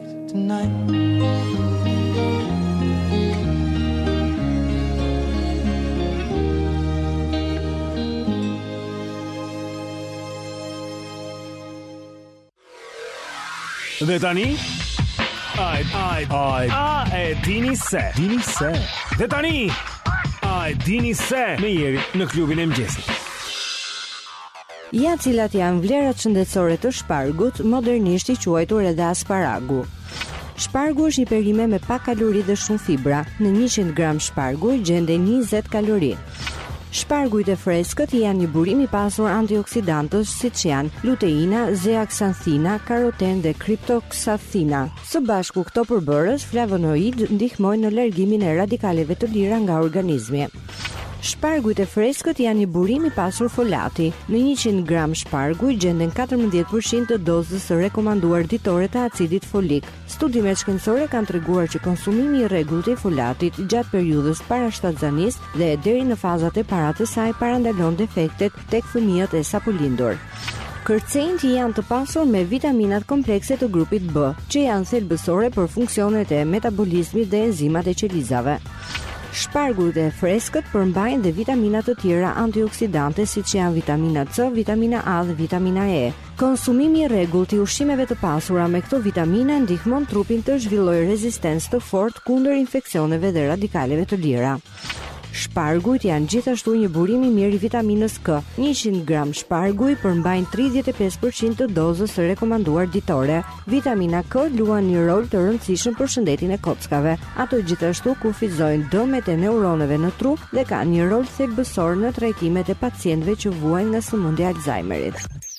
Dhe tani A a a a e dini se dini se Dhe tani A e dini se me Jerin në klubin e mëngjesit Ja cilat janë vlerat shëndetësore të shpargut, modernisht i quajtur edhe asparagu. Shpargu është një perime me pak kalori dhe shumë fibra. Në 100 gram shpargu gjenden 20 kalori. Shpargujt e freskët janë një burim i pasur antioksidantësh siç janë luteina, zeaksantina, karotenë dhe kriptoksantina. Së bashku këto përbërës flavonoidë ndihmojnë në largimin e radikaleve të lira nga organizmi. Shpargujt e freskët janë një burim i pasur folati. Në 100 gram shparguj gjenden 14% të dozës së rekomanduar ditore të acidit folik. Studimet shkencore kanë treguar që konsumimi i rregullt i folatit gjatë periudhës para shtatzanisë dhe deri në fazat e para të saj parandalon defektet tek fëmijët e sapolindur. Kërcenjtë janë të pasur me vitaminat komplekse të grupit B, që janë thelbësore për funksionet e metabolizmit dhe enzimat e qelizave. Shpargujt e freskët përmbajnë dhe vitamina të tjera antioksidante siç janë vitamina C, vitamina A dhe vitamina E. Konsumimi i rregullt i ushqimeve të pasura me këto vitamina ndihmon trupin të zhvillojë rezistencë të fortë kundër infeksioneve dhe radikaleve të lira. Shpargujt janë gjithashtu një burim i mirë i vitaminës K. Njëqind gram shparguj përmbajnë tridhjetë e pesë për qind të dozës së rekomanduar ditore. Vitamina K luan një rol të rëndësishëm për shëndetin e kockave. Ato gjithashtu kufizojnë dëmet e neuroneve në tru dhe kanë një rol thelbësor në trajtimet e pacientëve që vuajnë nga sëmundja e Alzheimerit.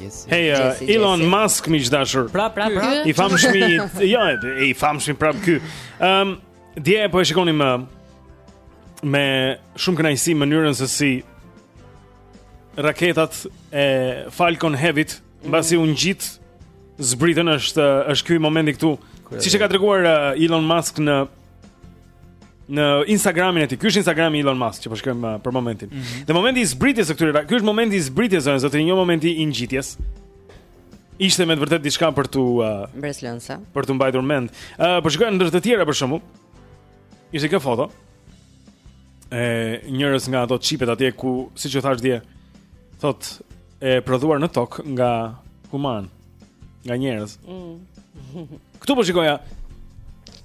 Yes, hey, uh, yes, Elon yes, Musk miq të dashur. Pra, pra, pra. I famshëm i, jo, i famshëm prap ky. Ëm, um, dje po e shikonim uh, me shumë kënaqësi mënyrën se si raketat e Falcon Heavy mbasi mm. u ngjit zbritën është është ky momenti këtu. Siç e ka treguar uh, Elon Musk në në Instagramin e tij. Ky është Instagrami i Elon Musk që po shikojmë uh, për momentin. Mm -hmm. Dhe momenti i zbritjes së këtyre, ky është momenti i zbritjes së zotëri, një moment i ngjitjes. Ishte me të vërtetë diçka për tu uh, mbreslënse, për tu mbajtur mend. Uh, po shikoj ndër të tjera për shembull. Ishte kjo foto e njërës nga ato çipet atje ku siç u thashë dje, thot e prodhuar në tokë nga human, nga njerëz. Mm. Këtu po shikoja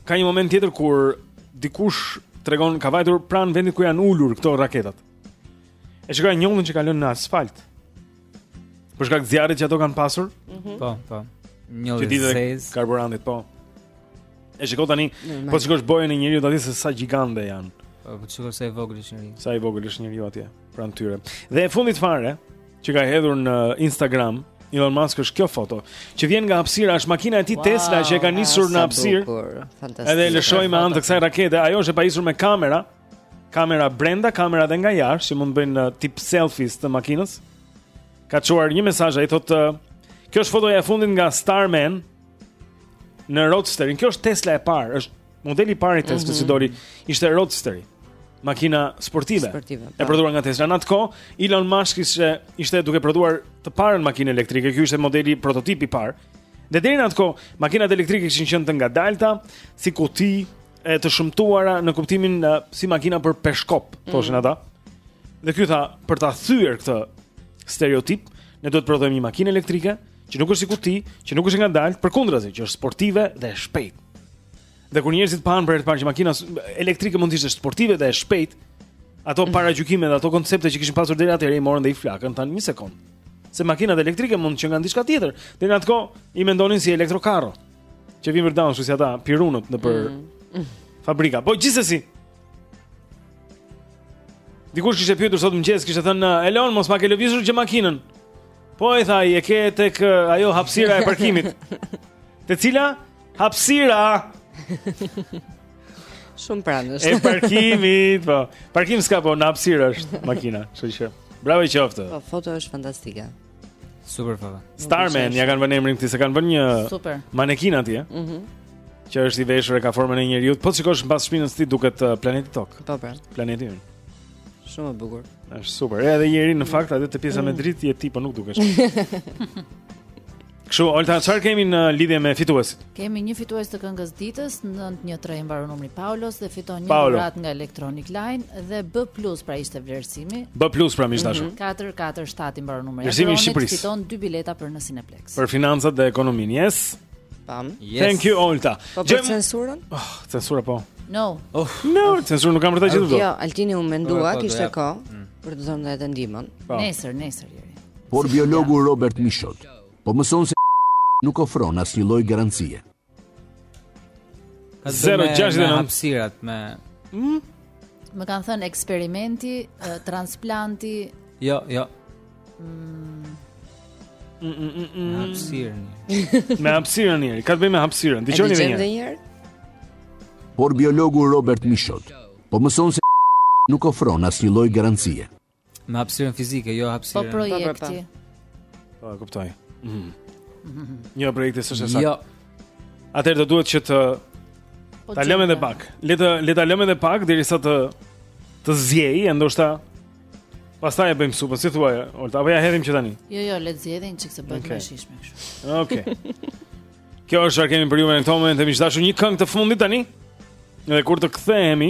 ka një moment tjetër kur dikush tregon ka vajtur pranë vendit ku janë ulur këto raketat. E shikon njollën që ka lënë në asfalt. Për shkak të zjarrit që ato kanë pasur? Mm -hmm. Po, po. Një zez karburantit, po. E shikoj tani, po shikosh bojën e njeriut tani se sa gjigande janë. Po, po shikosh sa i vogël është njeriu. Sa i vogël është njeriu atje. pranë tyre. Dhe e fundit fare që ka hedhur në Instagram Elon Musk është kjo foto që vjen nga hapësira, është makina e tij wow, Tesla që e ka nisur në hapësirë. Edhe e lëshoi me anë të kësaj rakete, ajo është e pajisur me kamera, kamera brenda, kamera edhe nga jashtë që mund të bëjnë uh, tip selfies të makinës. Ka çuar një mesazh ai thotë, uh, kjo është fotoja e fundit nga Starman në Roadsterin. Kjo është Tesla e parë, është Modeli i parë i Tesla mm -hmm. që doli ishte Roadster. Makina sportive. Sportive. E po. prodhuar nga Tesla. Në atë kohë, Elon Musk ishte ishte duke prodhuar të parën makinë elektrike. Ky ishte modeli prototipi i parë. Dhe deri në atë kohë, makinat elektrike kishin qenë të ngadalta, si kuti, të shëmtuara në kuptimin uh, si makina për peshkop, thoshin mm. ata. Dhe ky tha, për ta thyer këtë stereotip, ne duhet të prodhojmë një makinë elektrike që nuk është si kuti, që nuk është e ngadaltë, përkundrazi që është sportive dhe e shpejtë. Dhe kur njerëzit panë për të parë që makina elektrike mund të ishte sportive dhe e shpejtë, ato mm. paragjykime dhe ato koncepte që kishin pasur deri atëherë i morën dhe i flakën, thanë një sekond. Se makinat elektrike mund të qenkan diçka tjetër. Deri në atë kohë i mendonin si elektrokarro. Që vijnë vërdallë, siç janë ata pirunët nëpër mm. fabrika. Po gjithsesi, Dikush kishte pyetur sot mëngjes, kishte thënë Elon, mos ma ke lëvizur që makinën. Po ai tha, e ke tek ajo hapësira e parkimit. Te cila hapësira? Shumë pranë është. E parkimit, po. Parkim s'ka po, në hapësirë është makina, kështu që. Bravo i qoftë. Po foto është fantastike. Super foto. Starman, ia kanë vënë emrin këtij, se kanë vënë një Super. manekin atje. Mhm. Mm që është i veshur e ka formën e njeriu. Po shikosh mbas shpinës tij duket uh, planeti Tokë. Po po. Planeti ynë. Shumë e bukur. Është super. Edhe Ieri në fakt aty te pjesa me mm. dritë je ti, po nuk dukesh. Kështu, Olta, çfarë kemi në lidhje me fituesit? Kemi një fitues të këngës së ditës, 913 mbaron numri Paulos dhe fiton një dhuratë nga Electronic Line dhe B+ pra ishte vlerësimi. B+ pra miq të dashur. 447 mhm. i mbaron numri. Vlerësimi i Shqipërisë. Fiton dy bileta për në Cineplex. Për financat dhe ekonominë, yes. Pam. Yes. Thank you Olta. Po për censurën? Oh, censura po. No. Oh, no, oh. censurën nuk kam vërtet gjithë. Jo, Altini u mendua, po, kishte kohë mm. për të dhënë edhe ndihmën. Po. Nesër, nesër Ieri. Por biologu Robert Mishot po mëson se nuk ofron asnjë lloj garancie. 069 hapësirat me mm? Më kanë thënë eksperimenti, transplanti. Jo, jo. Mm, mm, mm, mm. Me hapsirën. me hapsirën Ieri, ka të bëjë me hapsirën. Dëgjoni edhe një herë. Por biologu Robert Mishot po mëson se nuk ofron asnjë lloj garancie. Me hapsirën fizike, jo hapsirën. Po projekti. Po, e kuptoj. Mhm. Mm. Jo projekti s'është e saktë. Jo. Atëherë do duhet që të po ta lëmë edhe pak. Le të le ta lëmë edhe pak derisa të të ziejë, ndoshta Pastaj e bëjmë supë, si thua, Olta, apo ia hedhim që tani? Jo, jo, le të ziejë një çik të bëhet okay. më e shijshme kështu. Okej. Okay. Kjo është çfarë kemi për ju në këtë moment, e miq të dashur një këngë të fundit tani. Dhe kur të kthehemi,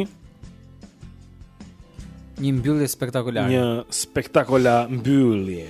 një mbyllje spektakolare. Një spektakola mbyllje.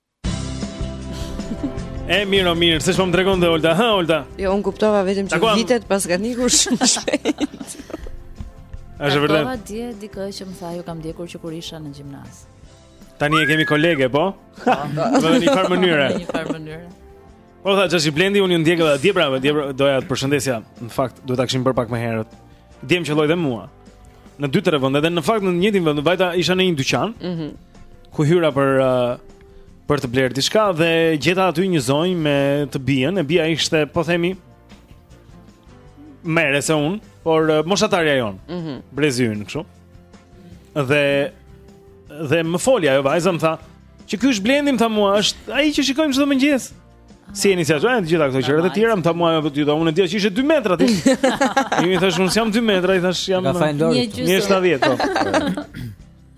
E mirë, o mirë, se ç'më tregon dhe Olta, ha Olta. Jo, un kuptova vetëm që Takuam... vitet paskan ikur shumë shpejt. Është e vërtetë. Takova dje dikë që më tha ju kam ndjekur që kur isha në gjimnaz. Tani e kemi kolege, po? Po. Në një farë mënyre. Në një farë mënyre. Po tha Xhaxhi Blendi, unë ju ndjek edhe dje pra, dje pra, doja të përshëndesja. Në fakt, duhet ta kishim bërë pak më herët. Dje më qëlloi dhe mua. Në dy tre vende dhe në fakt në të njëjtin vend, vajta isha në një dyqan. Mhm. Mm ku hyra për uh, për të blerë diçka dhe gjeta aty një zonjë me të bijën, e bija ishte, po themi, më e re se unë, por uh, moshatarja jonë, mm -hmm. brezi ynë, kështu. Dhe, dhe më foli ajo vajza më tha, Që ky është Blendi, më tha mua, është ai që shikojmë çdo mëngjes. Si jeni sa janë të gjitha këto gjëra të tjera, më tha mua po ti, jo, unë dija që ishe 2 metra ti. Ai më thash, unë nuk jam 2 metra, i thash jam 1.70 po.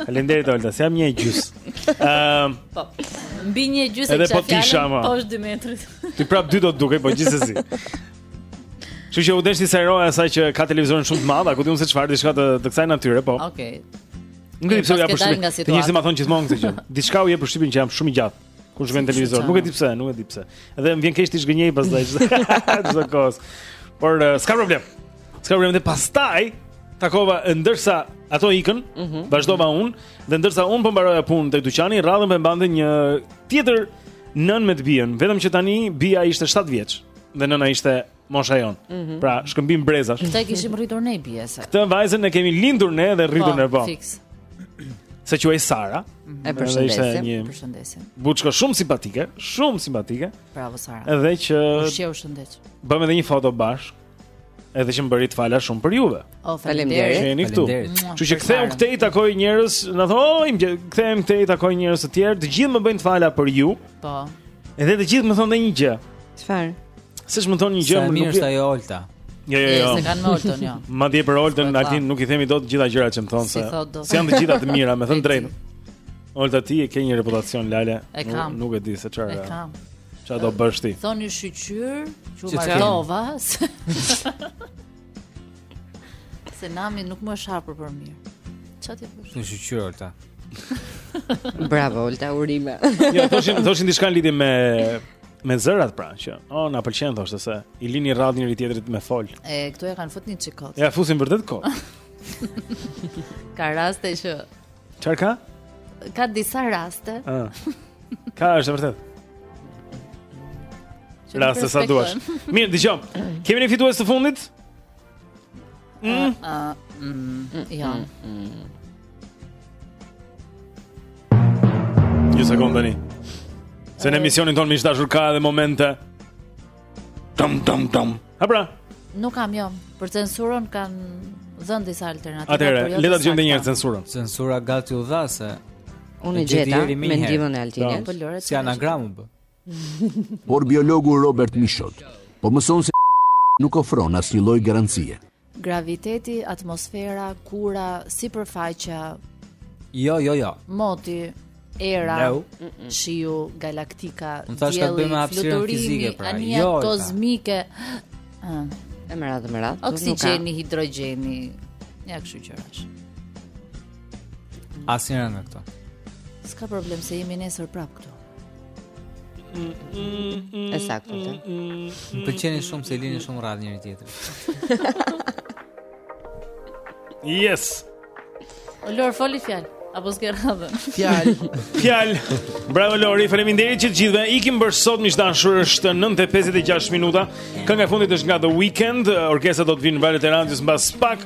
Faleminderit Olta, s'jam një gjys. Ëm. Po. Mbi një gjys e kisha. Edhe po ti shama. Po është 2 metra. Ti prap dy do të dukej, po gjithsesi. Kështu që u deshti sa roja sa që ka televizorin shumë të madh, ku di un se çfarë diçka të të kësaj natyre, po. Okej. Okay. Nuk e di pse jap përshtypjen. Të njerëzit ma thonë gjithmonë këtë gjë. Diçka u jep përshtypjen që jam shumë i gjatë. Kur shkoj në televizor, nuk e di pse, nuk e di pse. Edhe më vjen keq t'i zhgënjej pastaj. Çdo kohë. Por uh, s'ka problem. S'ka problem dhe pastaj takova ndërsa ato ikën, mm -hmm. vazhdova unë dhe ndërsa unë po mbaroja punën tek dyqani, rradhën po mbante një tjetër nënë me të bijën, vetëm që tani bija ishte 7 vjeç dhe nëna ishte mosha jonë. Mm -hmm. Pra, shkëmbim brezash. Këtë e kishim rritur ne bie se. Këtë vajzën e kemi lindur ne dhe rritur po, ne po. Fiks. Se quhej Sara. Mm -hmm. E përshëndesim, një... përshëndesim. Buçka shumë simpatike, shumë simpatike. Bravo Sara. Edhe që Ushje u shëndet. Bëmë dhe një foto bashkë. Edhe që më bëri të fala shumë për juve. Oh, faleminderit. Që jeni këtu. Kështu që kthehem këtej i takoj njerëz, na thonë, oh, kthehem këtej i takoj njerëz të tjerë, të gjithë më bëjnë të fala për ju. Po. Edhe të gjithë më thonë një gjë. Çfarë? Siç më thonë një gjë, më mirë është ajo Olta. Jo, jo, jo. Se kanë Oltën, jo. Madje për Oltën, po, Altin nuk i themi dot gjitha gjërat që më thonë se. S'janë të gjitha të mira, me thënë drejt. Olta ti e ke një reputacion Lale. E kam. Nuk, nuk e di se çfarë. E kam. Çfarë do bësh ti? Thoni shyqyr, që u martova. Se nami nuk më është hapur për mirë. Çfarë të thosh? Shyqyr Olta. Bravo Olta, urime. Jo, thoshin thoshin diçka në lidhje me me zërat pra që. Oh, na pëlqen thoshte se i lini rradhën njëri tjetrit me fol. E këtë e kanë fut një çikot. Ja fusin vërtet kot. Ka raste që Çfarë ka? Ka disa raste. Ëh. Ka është e vërtetë. Raste sa duash. Mirë, dëgjo. Kemi një fitues të fundit? Ëh. Mm. Uh, uh, mm, jo. Mm, mm. Një sekundë tani. Se në emisionin tonë miq të dashur ka edhe momente. Dum dum dum. A pra? Nuk kam jo, për censurën kanë dhënë disa alternativa. Atëherë, jo le ta dëgjojmë edhe një herë censurën. Censura gati u dha se unë gjeta me ndihmën e Altinit. Po lore. Si anagramë bë. Por biologu Robert Mishot po mëson se nuk ofron asnjë lloj garancie. Graviteti, atmosfera, kura, sipërfaqja. Jo, jo, jo. Moti, era, no. shiu, galaktika, dielli, fluturimi, pra. anija jo, kozmike. Ëh, e më radhë, më radhë. Oksigjeni, hidrogjeni, ja kështu gjërash. Asnjëra nga këto. S'ka problem se jemi nesër prap këtu. E saktë. Më pëlqeni shumë se lini shumë radhë njëri tjetrin. Yes. O Lor, fole fjalë apo s'ke radhën? Fjalë. Fjalë. Bravo Lori, faleminderit që të gjithëve. Ikim për sot miq të dashur, është 9:56 minuta. Kënga e fundit është nga The Weeknd. Orkestra do të vinë në valët e radios mbas pak.